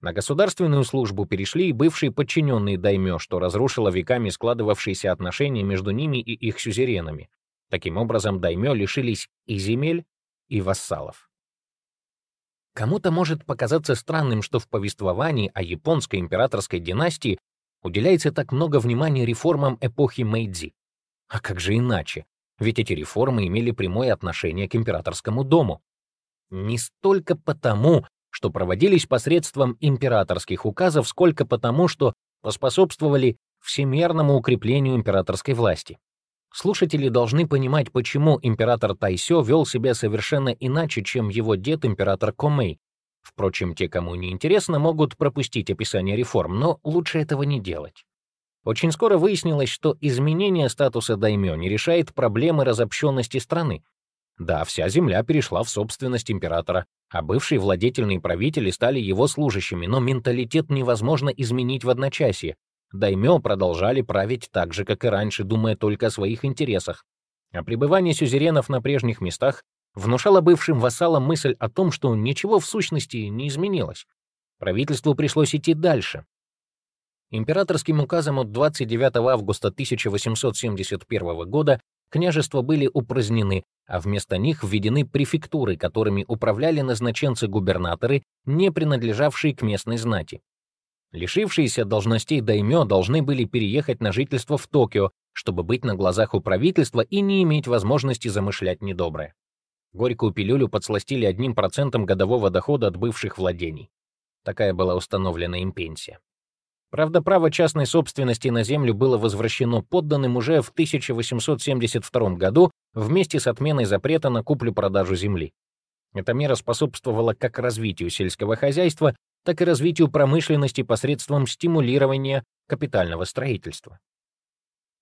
На государственную службу перешли и бывшие подчиненные даймё, что разрушило веками складывавшиеся отношения между ними и их сюзеренами. Таким образом, даймё лишились и земель, и вассалов. Кому-то может показаться странным, что в повествовании о японской императорской династии уделяется так много внимания реформам эпохи Мэйдзи. А как же иначе? Ведь эти реформы имели прямое отношение к императорскому дому. Не столько потому, что проводились посредством императорских указов, сколько потому, что поспособствовали всемерному укреплению императорской власти. Слушатели должны понимать, почему император Тайсё вел себя совершенно иначе, чем его дед, император Комэй. Впрочем, те, кому не интересно, могут пропустить описание реформ, но лучше этого не делать. Очень скоро выяснилось, что изменение статуса даймё не решает проблемы разобщенности страны. Да, вся земля перешла в собственность императора, а бывшие владетельные правители стали его служащими, но менталитет невозможно изменить в одночасье. Даймё продолжали править так же, как и раньше, думая только о своих интересах. А пребывание сюзеренов на прежних местах внушало бывшим вассалам мысль о том, что ничего в сущности не изменилось. Правительству пришлось идти дальше. Императорским указом от 29 августа 1871 года княжества были упразднены, а вместо них введены префектуры, которыми управляли назначенцы-губернаторы, не принадлежавшие к местной знати. Лишившиеся должностей даймё должны были переехать на жительство в Токио, чтобы быть на глазах у правительства и не иметь возможности замышлять недоброе. Горькую пилюлю подсластили одним процентом годового дохода от бывших владений. Такая была установлена им пенсия. Правда, право частной собственности на землю было возвращено подданным уже в 1872 году вместе с отменой запрета на куплю-продажу земли. Эта мера способствовала как развитию сельского хозяйства, так и развитию промышленности посредством стимулирования капитального строительства.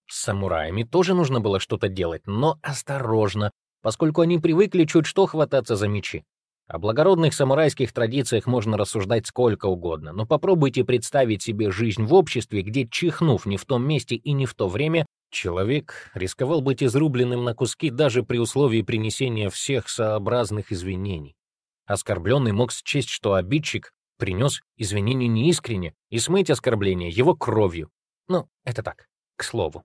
С самураями тоже нужно было что-то делать, но осторожно, поскольку они привыкли чуть что хвататься за мечи. О благородных самурайских традициях можно рассуждать сколько угодно, но попробуйте представить себе жизнь в обществе, где, чихнув не в том месте и не в то время, человек рисковал быть изрубленным на куски даже при условии принесения всех сообразных извинений. Оскорбленный мог счесть, что обидчик принес извинения неискренне и смыть оскорбление его кровью. Ну, это так, к слову.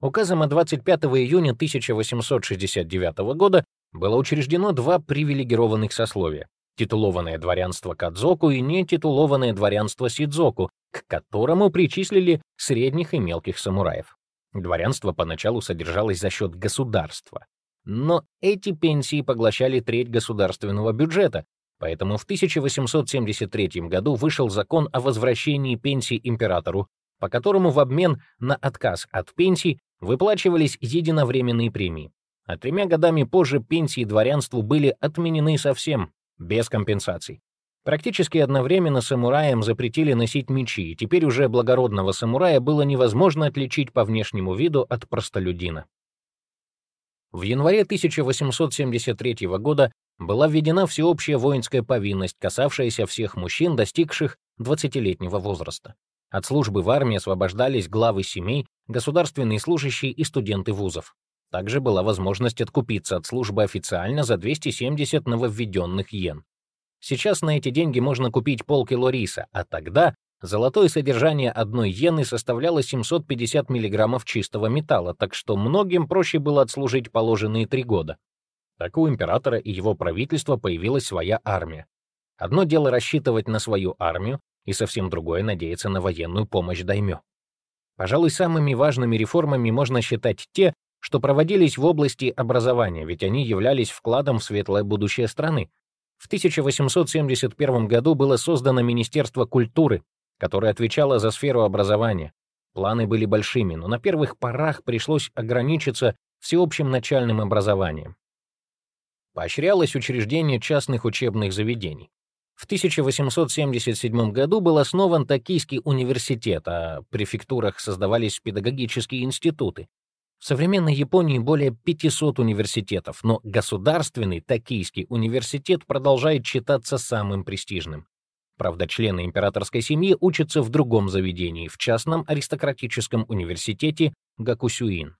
Указом от 25 июня 1869 года было учреждено два привилегированных сословия титулованное дворянство Кадзоку и нетитулованное дворянство Сидзоку, к которому причислили средних и мелких самураев. Дворянство поначалу содержалось за счет государства, но эти пенсии поглощали треть государственного бюджета, поэтому в 1873 году вышел закон о возвращении пенсий императору, по которому в обмен на отказ от пенсий выплачивались единовременные премии. А тремя годами позже пенсии дворянству были отменены совсем, без компенсаций. Практически одновременно самураям запретили носить мечи, и теперь уже благородного самурая было невозможно отличить по внешнему виду от простолюдина. В январе 1873 года была введена всеобщая воинская повинность, касавшаяся всех мужчин, достигших 20-летнего возраста. От службы в армии освобождались главы семей, государственные служащие и студенты вузов. Также была возможность откупиться от службы официально за 270 нововведенных йен. Сейчас на эти деньги можно купить полкило риса, а тогда золотое содержание одной йены составляло 750 мг чистого металла, так что многим проще было отслужить положенные три года. Так у императора и его правительства появилась своя армия. Одно дело рассчитывать на свою армию, и совсем другое — надеяться на военную помощь даймё. Пожалуй, самыми важными реформами можно считать те, что проводились в области образования, ведь они являлись вкладом в светлое будущее страны. В 1871 году было создано Министерство культуры, которое отвечало за сферу образования. Планы были большими, но на первых порах пришлось ограничиться всеобщим начальным образованием. Поощрялось учреждение частных учебных заведений. В 1877 году был основан Токийский университет, а в префектурах создавались педагогические институты. В современной Японии более 500 университетов, но государственный Токийский университет продолжает считаться самым престижным. Правда, члены императорской семьи учатся в другом заведении, в частном аристократическом университете Гакусюин.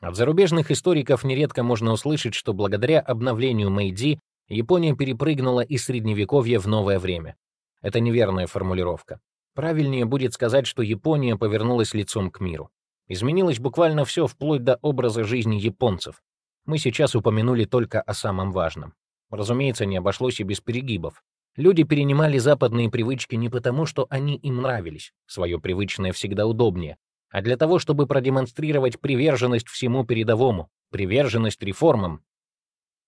От зарубежных историков нередко можно услышать, что благодаря обновлению Мэйдзи Япония перепрыгнула из Средневековья в новое время. Это неверная формулировка. Правильнее будет сказать, что Япония повернулась лицом к миру. Изменилось буквально все, вплоть до образа жизни японцев. Мы сейчас упомянули только о самом важном. Разумеется, не обошлось и без перегибов. Люди перенимали западные привычки не потому, что они им нравились, свое привычное всегда удобнее, а для того, чтобы продемонстрировать приверженность всему передовому, приверженность реформам.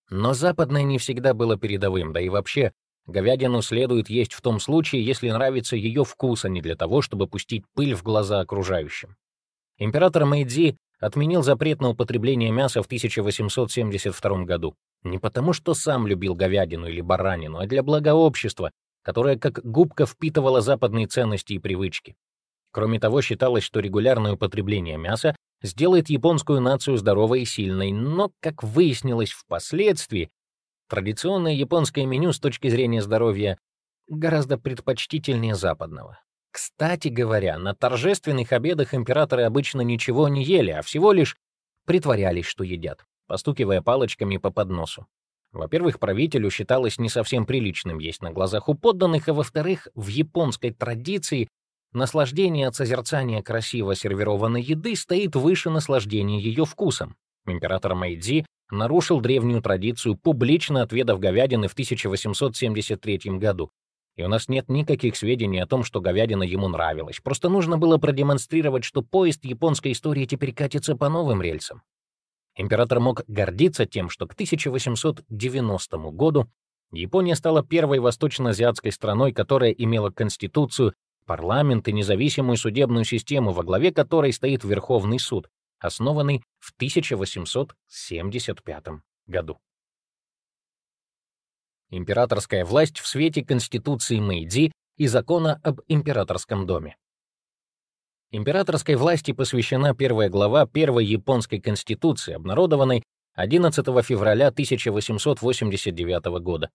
Но западное не всегда было передовым, да и вообще, говядину следует есть в том случае, если нравится ее вкус, а не для того, чтобы пустить пыль в глаза окружающим. Император Мэйдзи отменил запрет на употребление мяса в 1872 году. Не потому, что сам любил говядину или баранину, а для блага общества, которое как губка впитывало западные ценности и привычки. Кроме того, считалось, что регулярное употребление мяса сделает японскую нацию здоровой и сильной, но, как выяснилось впоследствии, традиционное японское меню с точки зрения здоровья гораздо предпочтительнее западного. Кстати говоря, на торжественных обедах императоры обычно ничего не ели, а всего лишь притворялись, что едят, постукивая палочками по подносу. Во-первых, правителю считалось не совсем приличным есть на глазах у подданных, а во-вторых, в японской традиции наслаждение от созерцания красиво сервированной еды стоит выше наслаждения ее вкусом. Император Мэйдзи нарушил древнюю традицию, публично отведав говядины в 1873 году, и у нас нет никаких сведений о том, что говядина ему нравилась. Просто нужно было продемонстрировать, что поезд японской истории теперь катится по новым рельсам. Император мог гордиться тем, что к 1890 году Япония стала первой восточно-азиатской страной, которая имела конституцию, парламент и независимую судебную систему, во главе которой стоит Верховный суд, основанный в 1875 году. Императорская власть в свете Конституции Мэйдзи и закона об императорском доме. Императорской власти посвящена первая глава первой японской конституции, обнародованной 11 февраля 1889 года.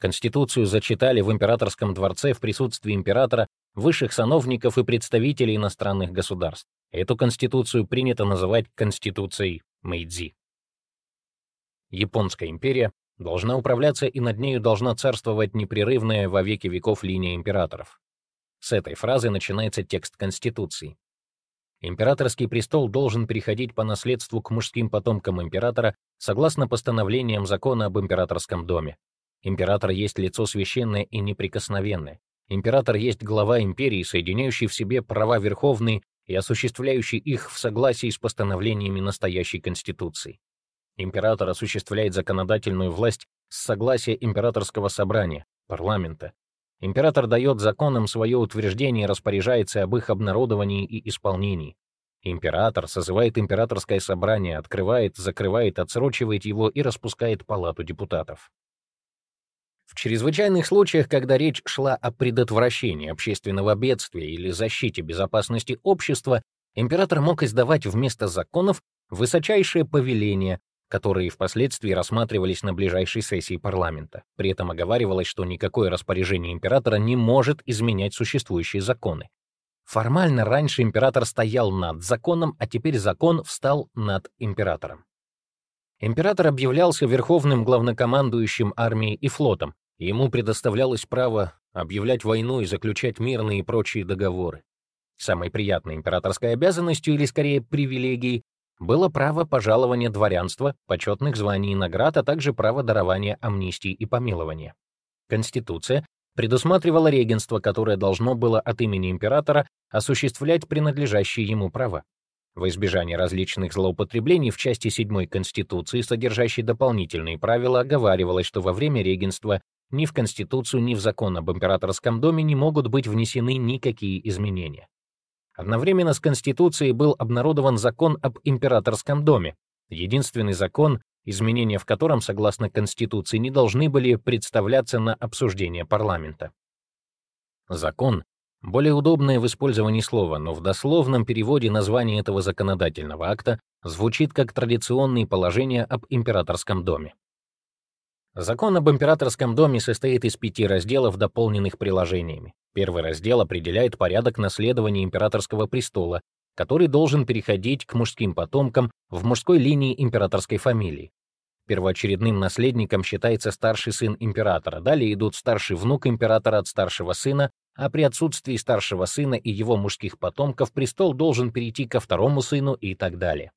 Конституцию зачитали в императорском дворце в присутствии императора, высших сановников и представителей иностранных государств. Эту конституцию принято называть Конституцией Мэйдзи. Японская империя должна управляться и над нею должна царствовать непрерывная во веки веков линия императоров. С этой фразы начинается текст Конституции. Императорский престол должен переходить по наследству к мужским потомкам императора согласно постановлениям закона об императорском доме. Император есть лицо священное и неприкосновенное. Император есть глава империи, соединяющий в себе права верховные и осуществляющий их в согласии с постановлениями настоящей Конституции. Император осуществляет законодательную власть с согласия императорского собрания, парламента. Император дает законам свое утверждение и распоряжается об их обнародовании и исполнении. Император созывает императорское собрание, открывает, закрывает, отсрочивает его и распускает палату депутатов. В чрезвычайных случаях, когда речь шла о предотвращении общественного бедствия или защите безопасности общества, император мог издавать вместо законов высочайшие повеления, которые впоследствии рассматривались на ближайшей сессии парламента. При этом оговаривалось, что никакое распоряжение императора не может изменять существующие законы. Формально раньше император стоял над законом, а теперь закон встал над императором. Император объявлялся верховным главнокомандующим армией и флотом, ему предоставлялось право объявлять войну и заключать мирные и прочие договоры. Самой приятной императорской обязанностью, или скорее привилегией, было право пожалования дворянства, почетных званий и наград, а также право дарования амнистии и помилования. Конституция предусматривала регенство, которое должно было от имени императора осуществлять принадлежащие ему права. В избежание различных злоупотреблений в части 7 Конституции, содержащей дополнительные правила, оговаривалось, что во время регенства ни в Конституцию, ни в закон об императорском доме не могут быть внесены никакие изменения. Одновременно с Конституцией был обнародован закон об императорском доме, единственный закон, изменения в котором, согласно Конституции, не должны были представляться на обсуждение парламента. Закон — более удобное в использовании слова, но в дословном переводе название этого законодательного акта звучит как традиционные положения об императорском доме. Закон об императорском доме состоит из пяти разделов, дополненных приложениями. Первый раздел определяет порядок наследования императорского престола, который должен переходить к мужским потомкам в мужской линии императорской фамилии. Первоочередным наследником считается старший сын императора, далее идут старший внук императора от старшего сына, а при отсутствии старшего сына и его мужских потомков престол должен перейти ко второму сыну и так далее.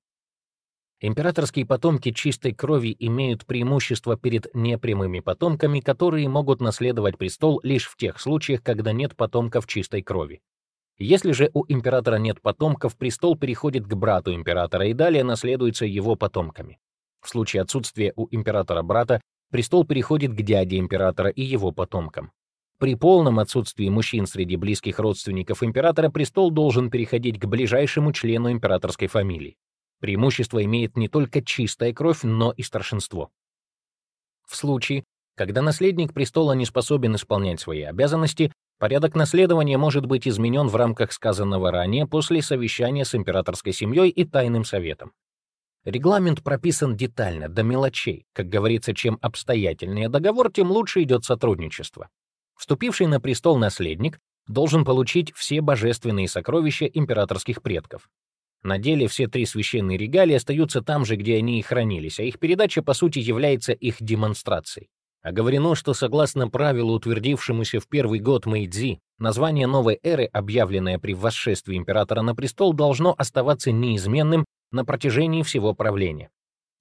Императорские потомки чистой крови имеют преимущество перед непрямыми потомками, которые могут наследовать престол лишь в тех случаях, когда нет потомков чистой крови. Если же у императора нет потомков, престол переходит к брату императора и далее наследуется его потомками. В случае отсутствия у императора брата, престол переходит к дяде императора и его потомкам. При полном отсутствии мужчин среди близких родственников императора престол должен переходить к ближайшему члену императорской фамилии. Преимущество имеет не только чистая кровь, но и старшинство. В случае, когда наследник престола не способен исполнять свои обязанности, порядок наследования может быть изменен в рамках сказанного ранее после совещания с императорской семьей и тайным советом. Регламент прописан детально, до мелочей. Как говорится, чем обстоятельнее договор, тем лучше идет сотрудничество. Вступивший на престол наследник должен получить все божественные сокровища императорских предков, на деле все три священные регалии остаются там же, где они и хранились, а их передача, по сути, является их демонстрацией. Оговорено, что согласно правилу, утвердившемуся в первый год Мэйдзи, название новой эры, объявленное при восшествии императора на престол, должно оставаться неизменным на протяжении всего правления.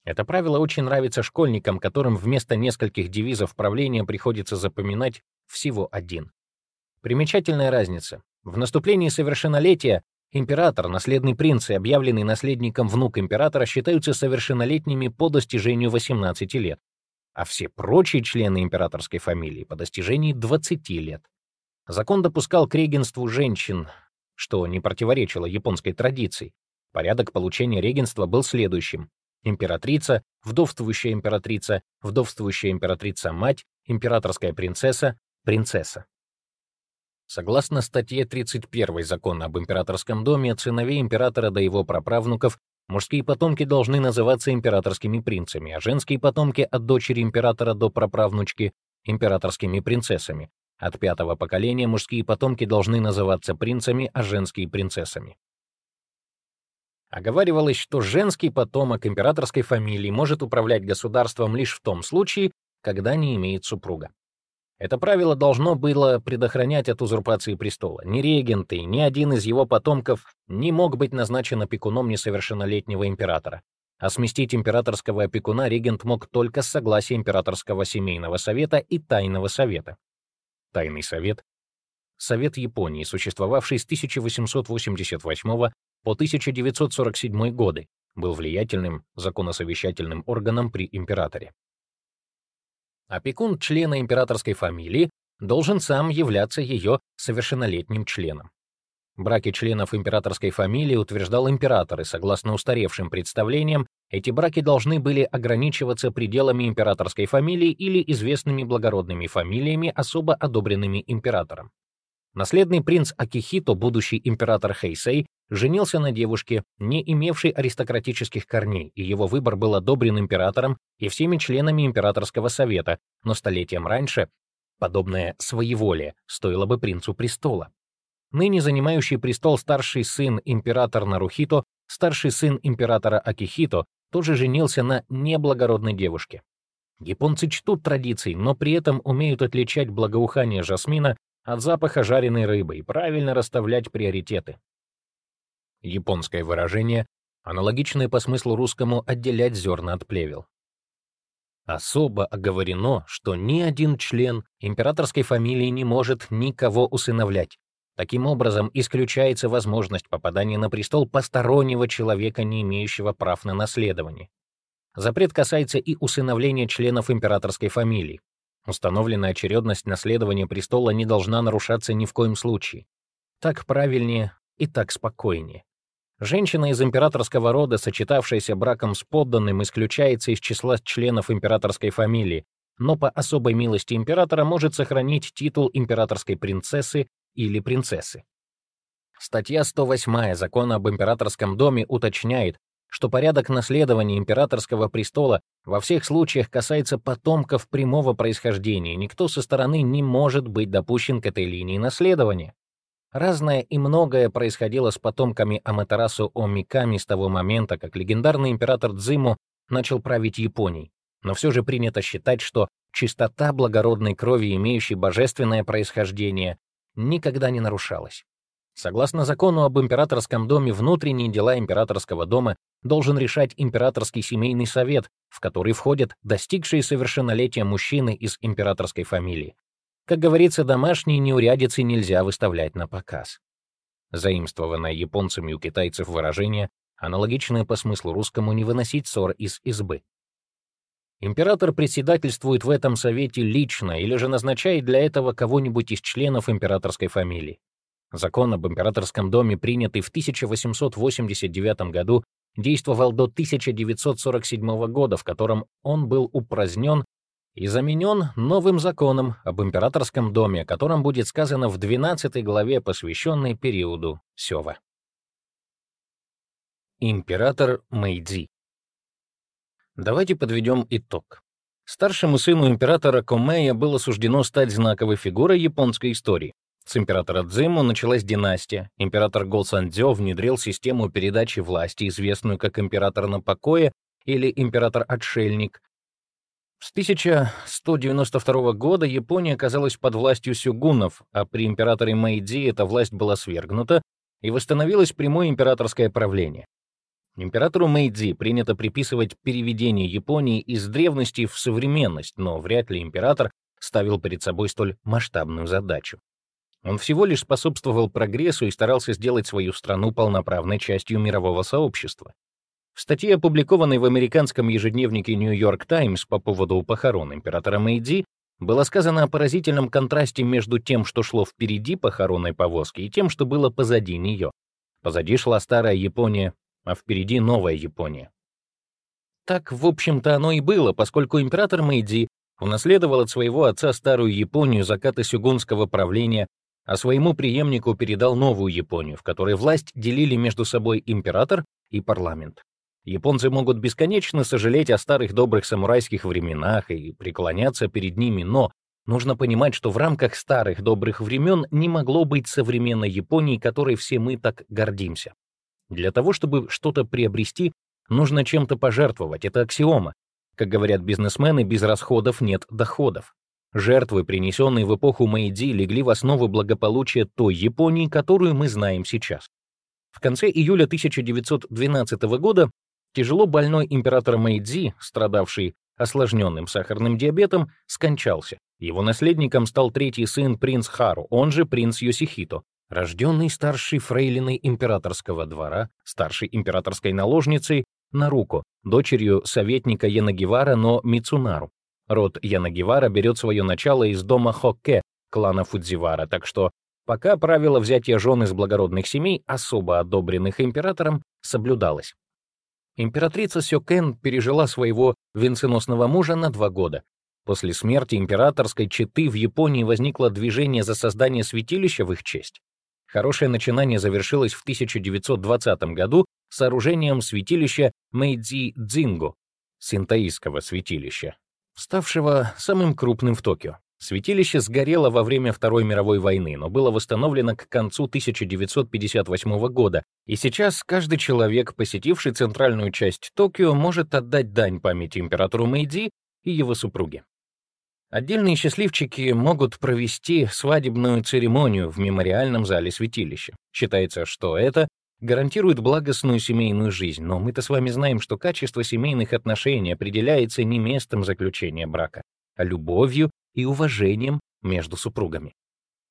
Это правило очень нравится школьникам, которым вместо нескольких девизов правления приходится запоминать всего один. Примечательная разница. В наступлении совершеннолетия Император, наследный принц и объявленный наследником внук императора считаются совершеннолетними по достижению 18 лет, а все прочие члены императорской фамилии по достижении 20 лет. Закон допускал к регенству женщин, что не противоречило японской традиции. Порядок получения регенства был следующим. Императрица, вдовствующая императрица, вдовствующая императрица-мать, императорская принцесса, принцесса. Согласно статье 31 Закона об императорском доме, от сыновей императора до его праправнуков мужские потомки должны называться императорскими принцами, а женские потомки от дочери императора до праправнучки — императорскими принцессами. От пятого поколения мужские потомки должны называться принцами, а женские — принцессами. Оговаривалось, что женский потомок императорской фамилии может управлять государством лишь в том случае, когда не имеет супруга. Это правило должно было предохранять от узурпации престола. Ни регенты, ни один из его потомков не мог быть назначен опекуном несовершеннолетнего императора. а сместить императорского опекуна регент мог только с согласия императорского семейного совета и тайного совета. Тайный совет — Совет Японии, существовавший с 1888 по 1947 годы, был влиятельным законосовещательным органом при императоре. Опекун члена императорской фамилии должен сам являться ее совершеннолетним членом. Браки членов императорской фамилии утверждал император, и согласно устаревшим представлениям, эти браки должны были ограничиваться пределами императорской фамилии или известными благородными фамилиями, особо одобренными императором. Наследный принц Акихито, будущий император Хэйсэй, женился на девушке, не имевшей аристократических корней, и его выбор был одобрен императором и всеми членами императорского совета, но столетием раньше подобное своеволие стоило бы принцу престола. Ныне занимающий престол старший сын император Нарухито, старший сын императора Акихито, тоже женился на неблагородной девушке. Японцы чтут традиции, но при этом умеют отличать благоухание жасмина от запаха жареной рыбы и правильно расставлять приоритеты. Японское выражение, аналогичное по смыслу русскому «отделять зерна от плевел». Особо оговорено, что ни один член императорской фамилии не может никого усыновлять, Таким образом, исключается возможность попадания на престол постороннего человека, не имеющего прав на наследование. Запрет касается и усыновления членов императорской фамилии. Установленная очередность наследования престола не должна нарушаться ни в коем случае. Так правильнее и так спокойнее. Женщина из императорского рода, сочетавшаяся браком с подданным, исключается из числа членов императорской фамилии, но по особой милости императора может сохранить титул императорской принцессы или принцессы. Статья 108 Закона об императорском доме уточняет, что порядок наследования императорского престола во всех случаях касается потомков прямого происхождения, никто со стороны не может быть допущен к этой линии наследования. Разное и многое происходило с потомками Аматерасу Омиками с того момента, как легендарный император Цзиму начал править Японией. Но все же принято считать, что чистота благородной крови, имеющей божественное происхождение, никогда не нарушалась. Согласно закону об императорском доме, внутренние дела императорского дома должен решать императорский семейный совет, в который входят достигшие совершеннолетия мужчины из императорской фамилии. Как говорится, домашние неурядицы нельзя выставлять на показ. Заимствованное японцами у китайцев выражение, аналогичное по смыслу русскому «не выносить ссор из избы». Император председательствует в этом совете лично или же назначает для этого кого-нибудь из членов императорской фамилии. Закон об императорском доме, принятый в 1889 году, действовал до 1947 года, в котором он был упразднен и заменен новым законом об императорском доме, о котором будет сказано в 12 главе, посвященной периоду Сёва. Император Мэйдзи Давайте подведем итог. Старшему сыну императора Комея было суждено стать знаковой фигурой японской истории. С императора Цзиму началась династия. Император Голсандзё внедрил систему передачи власти, известную как император на покое или император-отшельник. С 1192 года Япония оказалась под властью сюгунов, а при императоре Мэйдзи эта власть была свергнута, и восстановилось прямое императорское правление. Императору Мэйдзи принято приписывать переведение Японии из древности в современность, но вряд ли император ставил перед собой столь масштабную задачу. Он всего лишь способствовал прогрессу и старался сделать свою страну полноправной частью мирового сообщества. В статье, опубликованной в американском ежедневнике York Times по поводу похорон императора Мэйдзи, было сказано о поразительном контрасте между тем, что шло впереди похоронной повозки, и тем, что было позади нее. Позади шла старая Япония, а впереди новая Япония. Так, в общем-то, оно и было, поскольку император Мэйдзи унаследовал от своего отца старую Японию заката сюгунского правления, а своему преемнику передал новую Японию, в которой власть делили между собой император и парламент. Японцы могут бесконечно сожалеть о старых добрых самурайских временах и преклоняться перед ними, но нужно понимать, что в рамках старых добрых времен не могло быть современной Японии, которой все мы так гордимся. Для того, чтобы что-то приобрести, нужно чем-то пожертвовать, это аксиома. Как говорят бизнесмены, без расходов нет доходов. Жертвы, принесенные в эпоху Мэйдзи, легли в основу благополучия той Японии, которую мы знаем сейчас. В конце июля 1912 года Тяжело больной император Мэйдзи, страдавший осложненным сахарным диабетом, скончался. Его наследником стал третий сын принц Хару, он же принц Йосихито, рожденный старшей фрейлиной императорского двора, старшей императорской наложницей Наруко, дочерью советника Янагивара, но Мицунару. Род Янагивара берет свое начало из дома Хокке, клана Фудзивара, так что пока правило взятия жен из благородных семей, особо одобренных императором, соблюдалось. Императрица Сёкен пережила своего венценосного мужа на два года. После смерти императорской четы в Японии возникло движение за создание святилища в их честь. Хорошее начинание завершилось в 1920 году сооружением святилища Мэйдзи-Дзинго, синтоистского святилища, ставшего самым крупным в Токио. Святилище сгорело во время Второй мировой войны, но было восстановлено к концу 1958 года, и сейчас каждый человек, посетивший центральную часть Токио, может отдать дань памяти императору Мэйдзи и его супруге. Отдельные счастливчики могут провести свадебную церемонию в мемориальном зале святилища. Считается, что это гарантирует благостную семейную жизнь, но мы-то с вами знаем, что качество семейных отношений определяется не местом заключения брака, а любовью и уважением между супругами.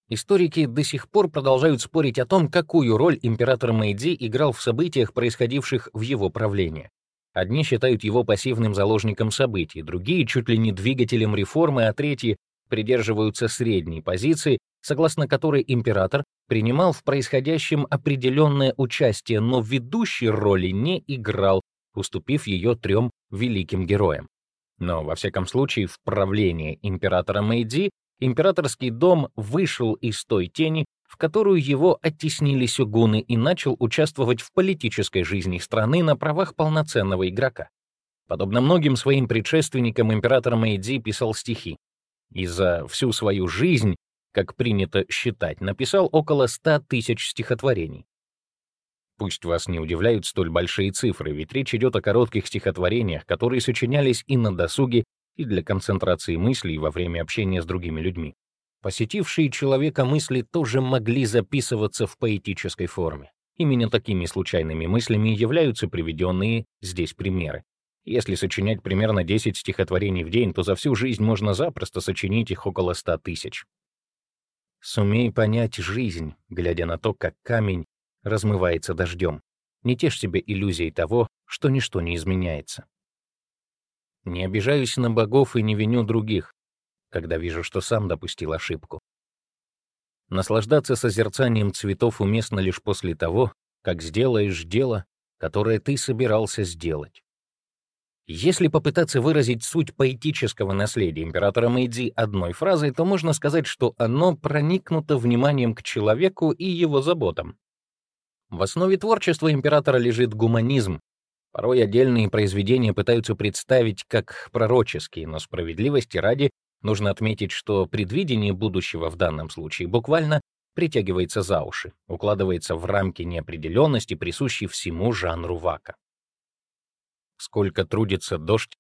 Историки до сих пор продолжают спорить о том, какую роль император Мэйдзи играл в событиях, происходивших в его правлении. Одни считают его пассивным заложником событий, другие — чуть ли не двигателем реформы, а третьи придерживаются средней позиции, согласно которой император принимал в происходящем определенное участие, но ведущей роли не играл, уступив ее трем великим героям. Но, во всяком случае, в правлении императора Мэйдзи императорский дом вышел из той тени, в которую его оттеснили сюгуны и начал участвовать в политической жизни страны на правах полноценного игрока. Подобно многим своим предшественникам, император Мэйдзи писал стихи. И за всю свою жизнь, как принято считать, написал около ста тысяч стихотворений. Пусть вас не удивляют столь большие цифры, ведь речь идет о коротких стихотворениях, которые сочинялись и на досуге, и для концентрации мыслей во время общения с другими людьми. Посетившие человека мысли тоже могли записываться в поэтической форме. Именно такими случайными мыслями являются приведенные здесь примеры. Если сочинять примерно 10 стихотворений в день, то за всю жизнь можно запросто сочинить их около 100 тысяч. Сумей понять жизнь, глядя на то, как камень размывается дождем. Не тешь себе иллюзией того, что ничто не изменяется. Не обижаюсь на богов и не виню других когда вижу, что сам допустил ошибку. Наслаждаться созерцанием цветов уместно лишь после того, как сделаешь дело, которое ты собирался сделать. Если попытаться выразить суть поэтического наследия императора Мэйдзи одной фразой, то можно сказать, что оно проникнуто вниманием к человеку и его заботам. В основе творчества императора лежит гуманизм. Порой отдельные произведения пытаются представить как пророческие, но справедливости ради Нужно отметить, что предвидение будущего в данном случае буквально притягивается за уши, укладывается в рамки неопределенности, присущей всему жанру вака. Сколько трудится дождь,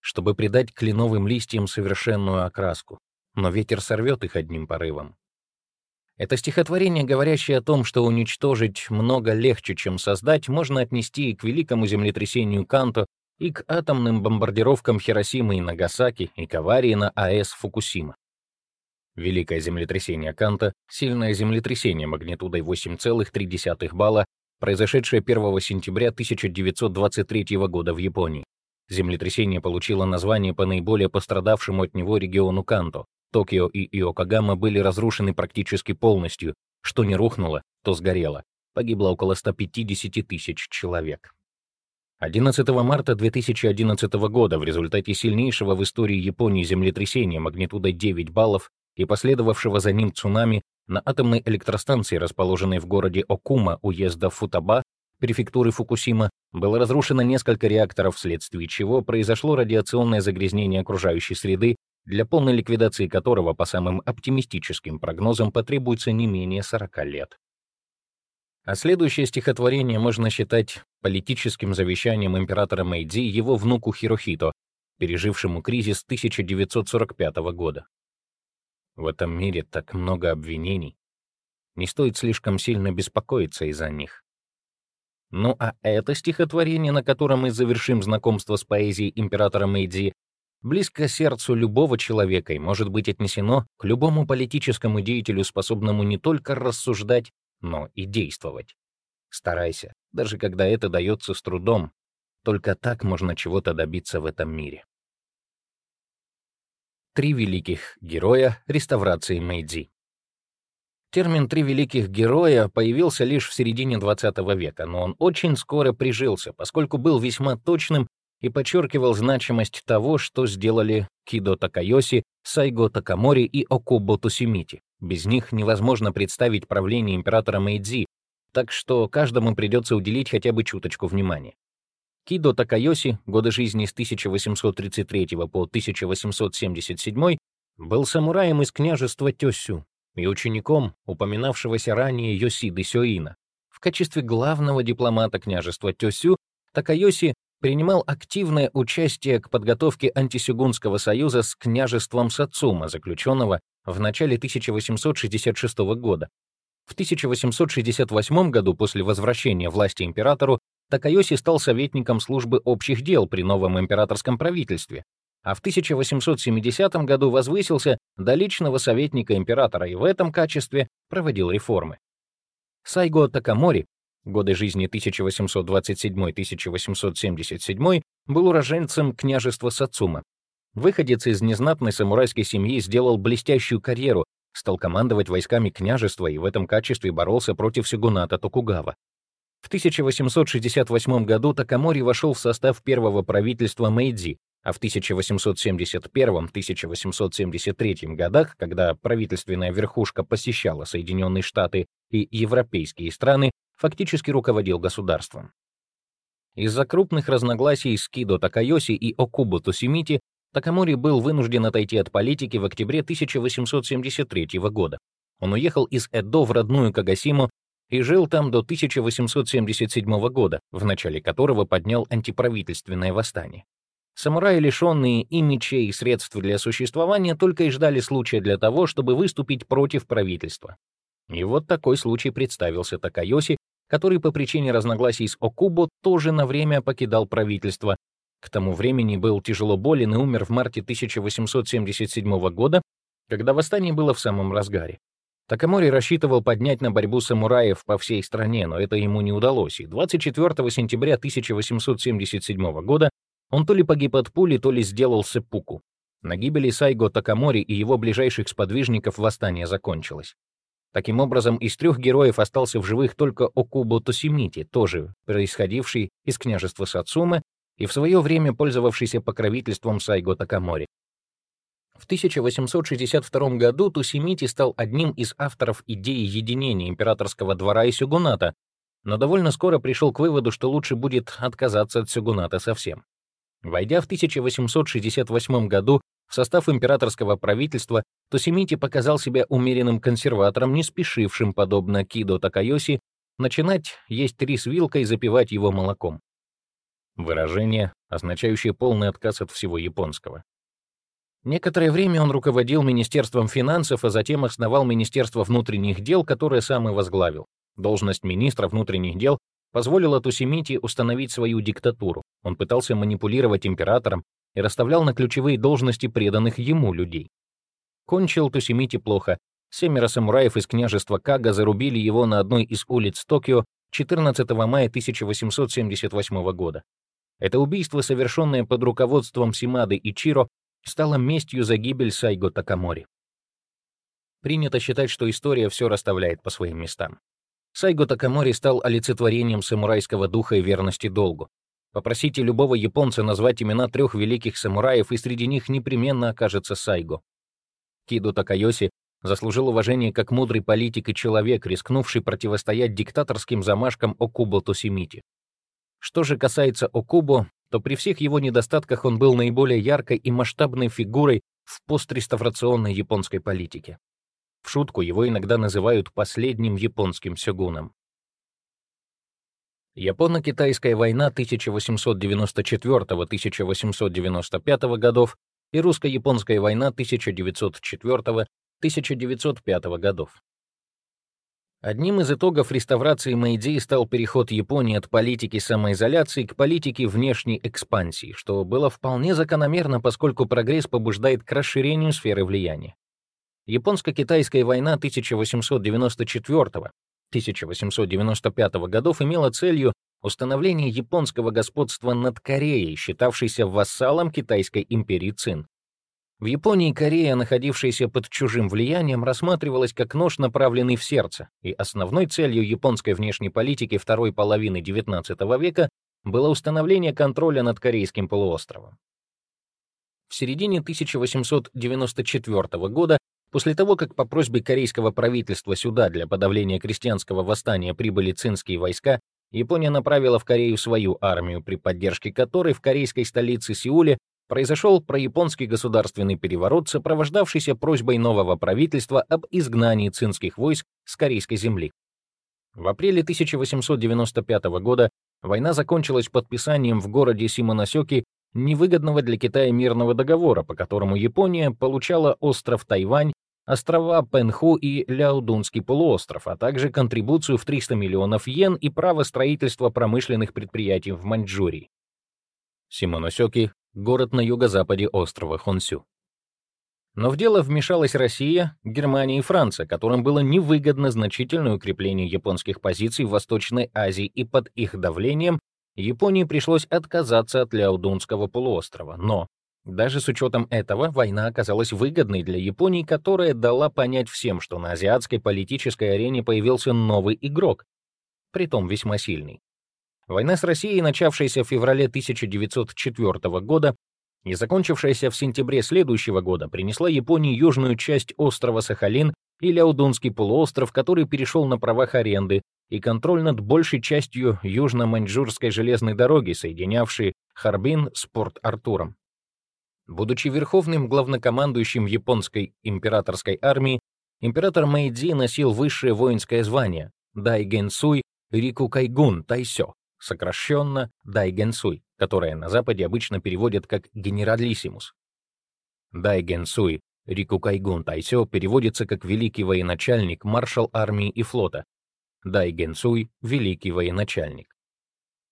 чтобы придать кленовым листьям совершенную окраску, но ветер сорвет их одним порывом. Это стихотворение, говорящее о том, что уничтожить много легче, чем создать, можно отнести и к великому землетрясению Канто и к атомным бомбардировкам Хиросимы и Нагасаки и к аварии на АЭС Фукусима. Великое землетрясение Канта, сильное землетрясение магнитудой 8,3 балла, произошедшее 1 сентября 1923 года в Японии. Землетрясение получило название по наиболее пострадавшему от него региону Канто. Токио и Иокогама были разрушены практически полностью. Что не рухнуло, то сгорело. Погибло около 150 тысяч человек. 11 марта 2011 года в результате сильнейшего в истории Японии землетрясения магнитудой 9 баллов и последовавшего за ним цунами на атомной электростанции, расположенной в городе Окума уезда Футаба, префектуры Фукусима, было разрушено несколько реакторов, вследствие чего произошло радиационное загрязнение окружающей среды, для полной ликвидации которого, по самым оптимистическим прогнозам, потребуется не менее 40 лет. А следующее стихотворение можно считать политическим завещанием императора Мэйдзи его внуку Хирохито, пережившему кризис 1945 года. В этом мире так много обвинений. Не стоит слишком сильно беспокоиться из-за них. Ну а это стихотворение, на котором мы завершим знакомство с поэзией императора Мэйдзи, близко сердцу любого человека и может быть отнесено к любому политическому деятелю, способному не только рассуждать, но и действовать. Старайся, даже когда это дается с трудом. Только так можно чего-то добиться в этом мире. Три великих героя реставрации Мэйдзи. Термин «три великих героя» появился лишь в середине XX века, но он очень скоро прижился, поскольку был весьма точным и подчеркивал значимость того, что сделали Кидо Такайоси, Сайго Такамори и Окубо Тусимити. Без них невозможно представить правление императора Мэйдзи, так что каждому придется уделить хотя бы чуточку внимания. Кидо Такайоси, годы жизни с 1833 по 1877, был самураем из княжества Тёсю, и учеником упоминавшегося ранее Йосиды Сёина. В качестве главного дипломата княжества Тёсю Такайоси принимал активное участие к подготовке антисюгунского союза с княжеством Сацума, заключенного в начале 1866 года. В 1868 году после возвращения власти императору Такайоси стал советником службы общих дел при новом императорском правительстве, а в 1870 году возвысился до личного советника императора и в этом качестве проводил реформы. Сайго Такамори, годы жизни 1827-1877, был уроженцем княжества Сацума. Выходец из незнатной самурайской семьи сделал блестящую карьеру, стал командовать войсками княжества и в этом качестве боролся против сёгуната Токугава. В 1868 году Такамори вошел в состав первого правительства Мэйдзи, а в 1871-1873 годах, когда правительственная верхушка посещала Соединенные Штаты и европейские страны, фактически руководил государством. Из-за крупных разногласий с Кидо Такайоси и Окубо Тосимити Такамори был вынужден отойти от политики в октябре 1873 года. Он уехал из Эдо в родную Кагасиму и жил там до 1877 года, в начале которого поднял антиправительственное восстание. Самураи, лишенные и мечей, и средств для существования, только и ждали случая для того, чтобы выступить против правительства. И вот такой случай представился Такайоси, который по причине разногласий с Окубо тоже на время покидал правительство. К тому времени был тяжело болен и умер в марте 1877 года, когда восстание было в самом разгаре. Такамори рассчитывал поднять на борьбу самураев по всей стране, но это ему не удалось, и 24 сентября 1877 года он то ли погиб от пули, то ли сделал сеппуку. На гибели Сайго Такамори и его ближайших сподвижников восстание закончилось. Таким образом, из трех героев остался в живых только Окубо Тосимити, тоже происходивший из княжества Сацумы и в свое время пользовавшийся покровительством Сайго Такамори. В 1862 году Тусимити стал одним из авторов идеи единения императорского двора и сёгуната, но довольно скоро пришел к выводу, что лучше будет отказаться от сёгуната совсем. Войдя в 1868 году в состав императорского правительства, Тосимити показал себя умеренным консерватором, не спешившим, подобно Кидо Такайоси, начинать есть рис вилкой и запивать его молоком. Выражение, означающее полный отказ от всего японского. Некоторое время он руководил Министерством финансов, а затем основал Министерство внутренних дел, которое сам и возглавил. Должность министра внутренних дел позволила Тусимити установить свою диктатуру. Он пытался манипулировать императором и расставлял на ключевые должности преданных ему людей. Кончил Тусимити плохо. Семеро самураев из княжества Кага зарубили его на одной из улиц Токио 14 мая 1878 года. Это убийство, совершенное под руководством Симады и Стало местью за гибель Сайго Такамори. Принято считать, что история все расставляет по своим местам. Сайго Такамори стал олицетворением самурайского духа и верности долгу. Попросите любого японца назвать имена трех великих самураев, и среди них непременно окажется Сайго. Кидо Такайоси заслужил уважение как мудрый политик и человек, рискнувший противостоять диктаторским замашкам Окубо Тосимити. Что же касается Окубо, то при всех его недостатках он был наиболее яркой и масштабной фигурой в постреставрационной японской политике. В шутку его иногда называют последним японским сёгуном. Японо-китайская война 1894-1895 годов и русско-японская война 1904-1905 годов. Одним из итогов реставрации Мэйдзи стал переход Японии от политики самоизоляции к политике внешней экспансии, что было вполне закономерно, поскольку прогресс побуждает к расширению сферы влияния. Японско-китайская война 1894-1895 годов имела целью установление японского господства над Кореей, считавшейся вассалом Китайской империи Цин. В Японии Корея, находившаяся под чужим влиянием, рассматривалась как нож, направленный в сердце, и основной целью японской внешней политики второй половины XIX века было установление контроля над Корейским полуостровом. В середине 1894 года, после того, как по просьбе корейского правительства сюда для подавления крестьянского восстания прибыли цинские войска, Япония направила в Корею свою армию, при поддержке которой в корейской столице Сеуле произошел прояпонский государственный переворот, сопровождавшийся просьбой нового правительства об изгнании цинских войск с корейской земли. В апреле 1895 года война закончилась подписанием в городе Симоносёки невыгодного для Китая мирного договора, по которому Япония получала остров Тайвань, острова Пенху и Ляодунский полуостров, а также контрибуцию в 300 миллионов йен и право строительства промышленных предприятий в Маньчжурии. Симоносёки город на юго-западе острова Хонсю. Но в дело вмешалась Россия, Германия и Франция, которым было невыгодно значительное укрепление японских позиций в Восточной Азии, и под их давлением Японии пришлось отказаться от Ляодунского полуострова. Но даже с учетом этого война оказалась выгодной для Японии, которая дала понять всем, что на азиатской политической арене появился новый игрок, притом весьма сильный. Война с Россией, начавшаяся в феврале 1904 года и закончившаяся в сентябре следующего года, принесла Японии южную часть острова Сахалин и Ляодунский полуостров, который перешел на правах аренды, и контроль над большей частью южно-маньчжурской железной дороги, соединявшей Харбин с Порт-Артуром. Будучи верховным главнокомандующим японской императорской армии, император Мэйдзи носил высшее воинское звание Дайгенсуй Рикукайгун Тайсё, сокращенно Дайгенсуй, которое на Западе обычно переводят как генералиссимус. Дайгенсуй Рикукайгун Тайсё переводится как «великий военачальник, маршал армии и флота». Дайгенсуй — «великий военачальник».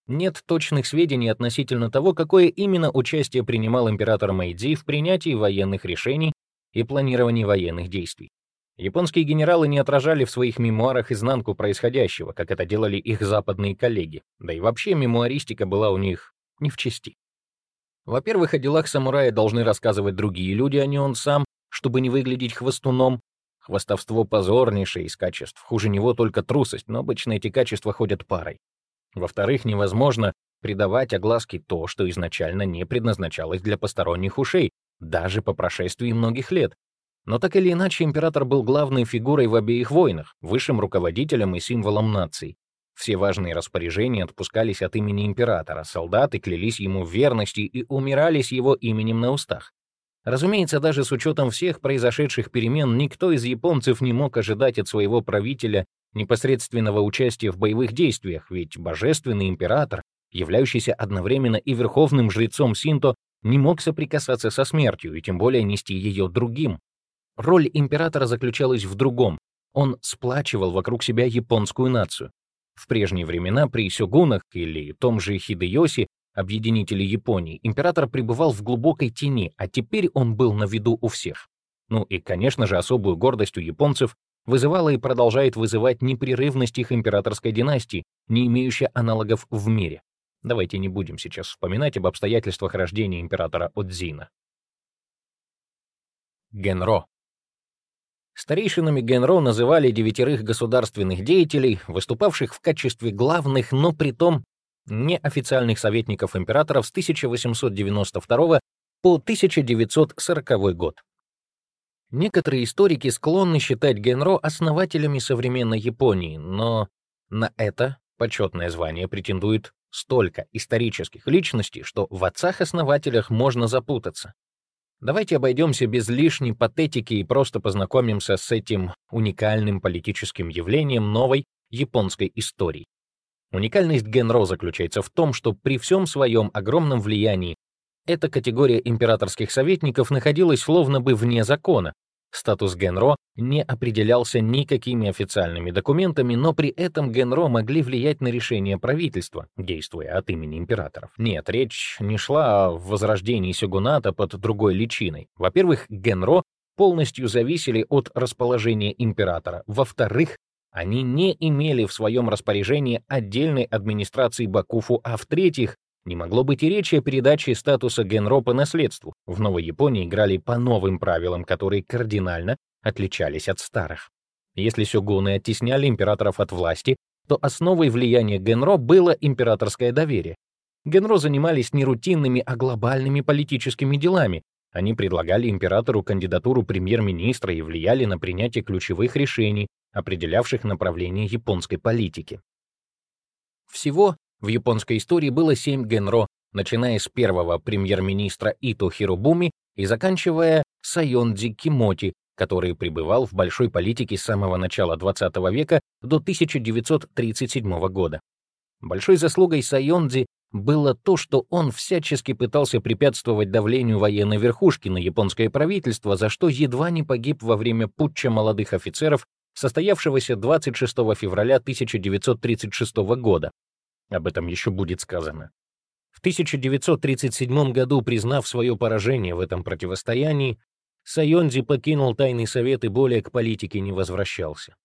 Нет точных сведений относительно того, какое именно участие принимал император Мэйдзи в принятии военных решений и планировании военных действий. Японские генералы не отражали в своих мемуарах изнанку происходящего, как это делали их западные коллеги, да и вообще мемуаристика была у них не в чести. Во-первых, о делах самурая должны рассказывать другие люди, а не он сам, чтобы не выглядеть хвостуном. Хвостовство позорнейшее из качеств, хуже него только трусость, но обычно эти качества ходят парой. Во-вторых, невозможно придавать огласке то, что изначально не предназначалось для посторонних ушей, даже по прошествии многих лет, но так или иначе император был главной фигурой в обеих войнах, высшим руководителем и символом наций. Все важные распоряжения отпускались от имени императора, солдаты клялись ему в верности и умирали с его именем на устах. Разумеется, даже с учетом всех произошедших перемен, никто из японцев не мог ожидать от своего правителя непосредственного участия в боевых действиях, ведь божественный император, являющийся одновременно и верховным жрецом Синто, не мог соприкасаться со смертью и тем более нести ее другим. Роль императора заключалась в другом. Он сплачивал вокруг себя японскую нацию. В прежние времена при сёгунах или том же Хидеоси, объединителе Японии, император пребывал в глубокой тени, а теперь он был на виду у всех. Ну и, конечно же, особую гордость у японцев вызывала и продолжает вызывать непрерывность их императорской династии, не имеющая аналогов в мире. Давайте не будем сейчас вспоминать об обстоятельствах рождения императора Отзина. Генро Старейшинами Генро называли девятерых государственных деятелей, выступавших в качестве главных, но при том неофициальных советников императоров с 1892 по 1940 год. Некоторые историки склонны считать Генро основателями современной Японии, но на это почетное звание претендует столько исторических личностей, что в отцах-основателях можно запутаться. Давайте обойдемся без лишней патетики и просто познакомимся с этим уникальным политическим явлением новой японской истории. Уникальность Генро заключается в том, что при всем своем огромном влиянии эта категория императорских советников находилась словно бы вне закона, Статус Генро не определялся никакими официальными документами, но при этом Генро могли влиять на решение правительства, действуя от имени императоров. Нет, речь не шла о возрождении сёгуната под другой личиной. Во-первых, Генро полностью зависели от расположения императора. Во-вторых, они не имели в своем распоряжении отдельной администрации Бакуфу, а в-третьих, не могло быть и речи о передаче статуса Генро по наследству. В Новой Японии играли по новым правилам, которые кардинально отличались от старых. Если сёгуны оттесняли императоров от власти, то основой влияния Генро было императорское доверие. Генро занимались не рутинными, а глобальными политическими делами. Они предлагали императору кандидатуру премьер-министра и влияли на принятие ключевых решений, определявших направление японской политики. Всего в японской истории было семь генро, начиная с первого премьер-министра Ито Хиробуми и заканчивая Сайондзи Кимоти, который пребывал в большой политике с самого начала XX века до 1937 года. Большой заслугой Сайондзи было то, что он всячески пытался препятствовать давлению военной верхушки на японское правительство, за что едва не погиб во время путча молодых офицеров, состоявшегося 26 февраля 1936 года, об этом еще будет сказано. В 1937 году, признав свое поражение в этом противостоянии, Сайонзи покинул Тайный совет и более к политике не возвращался.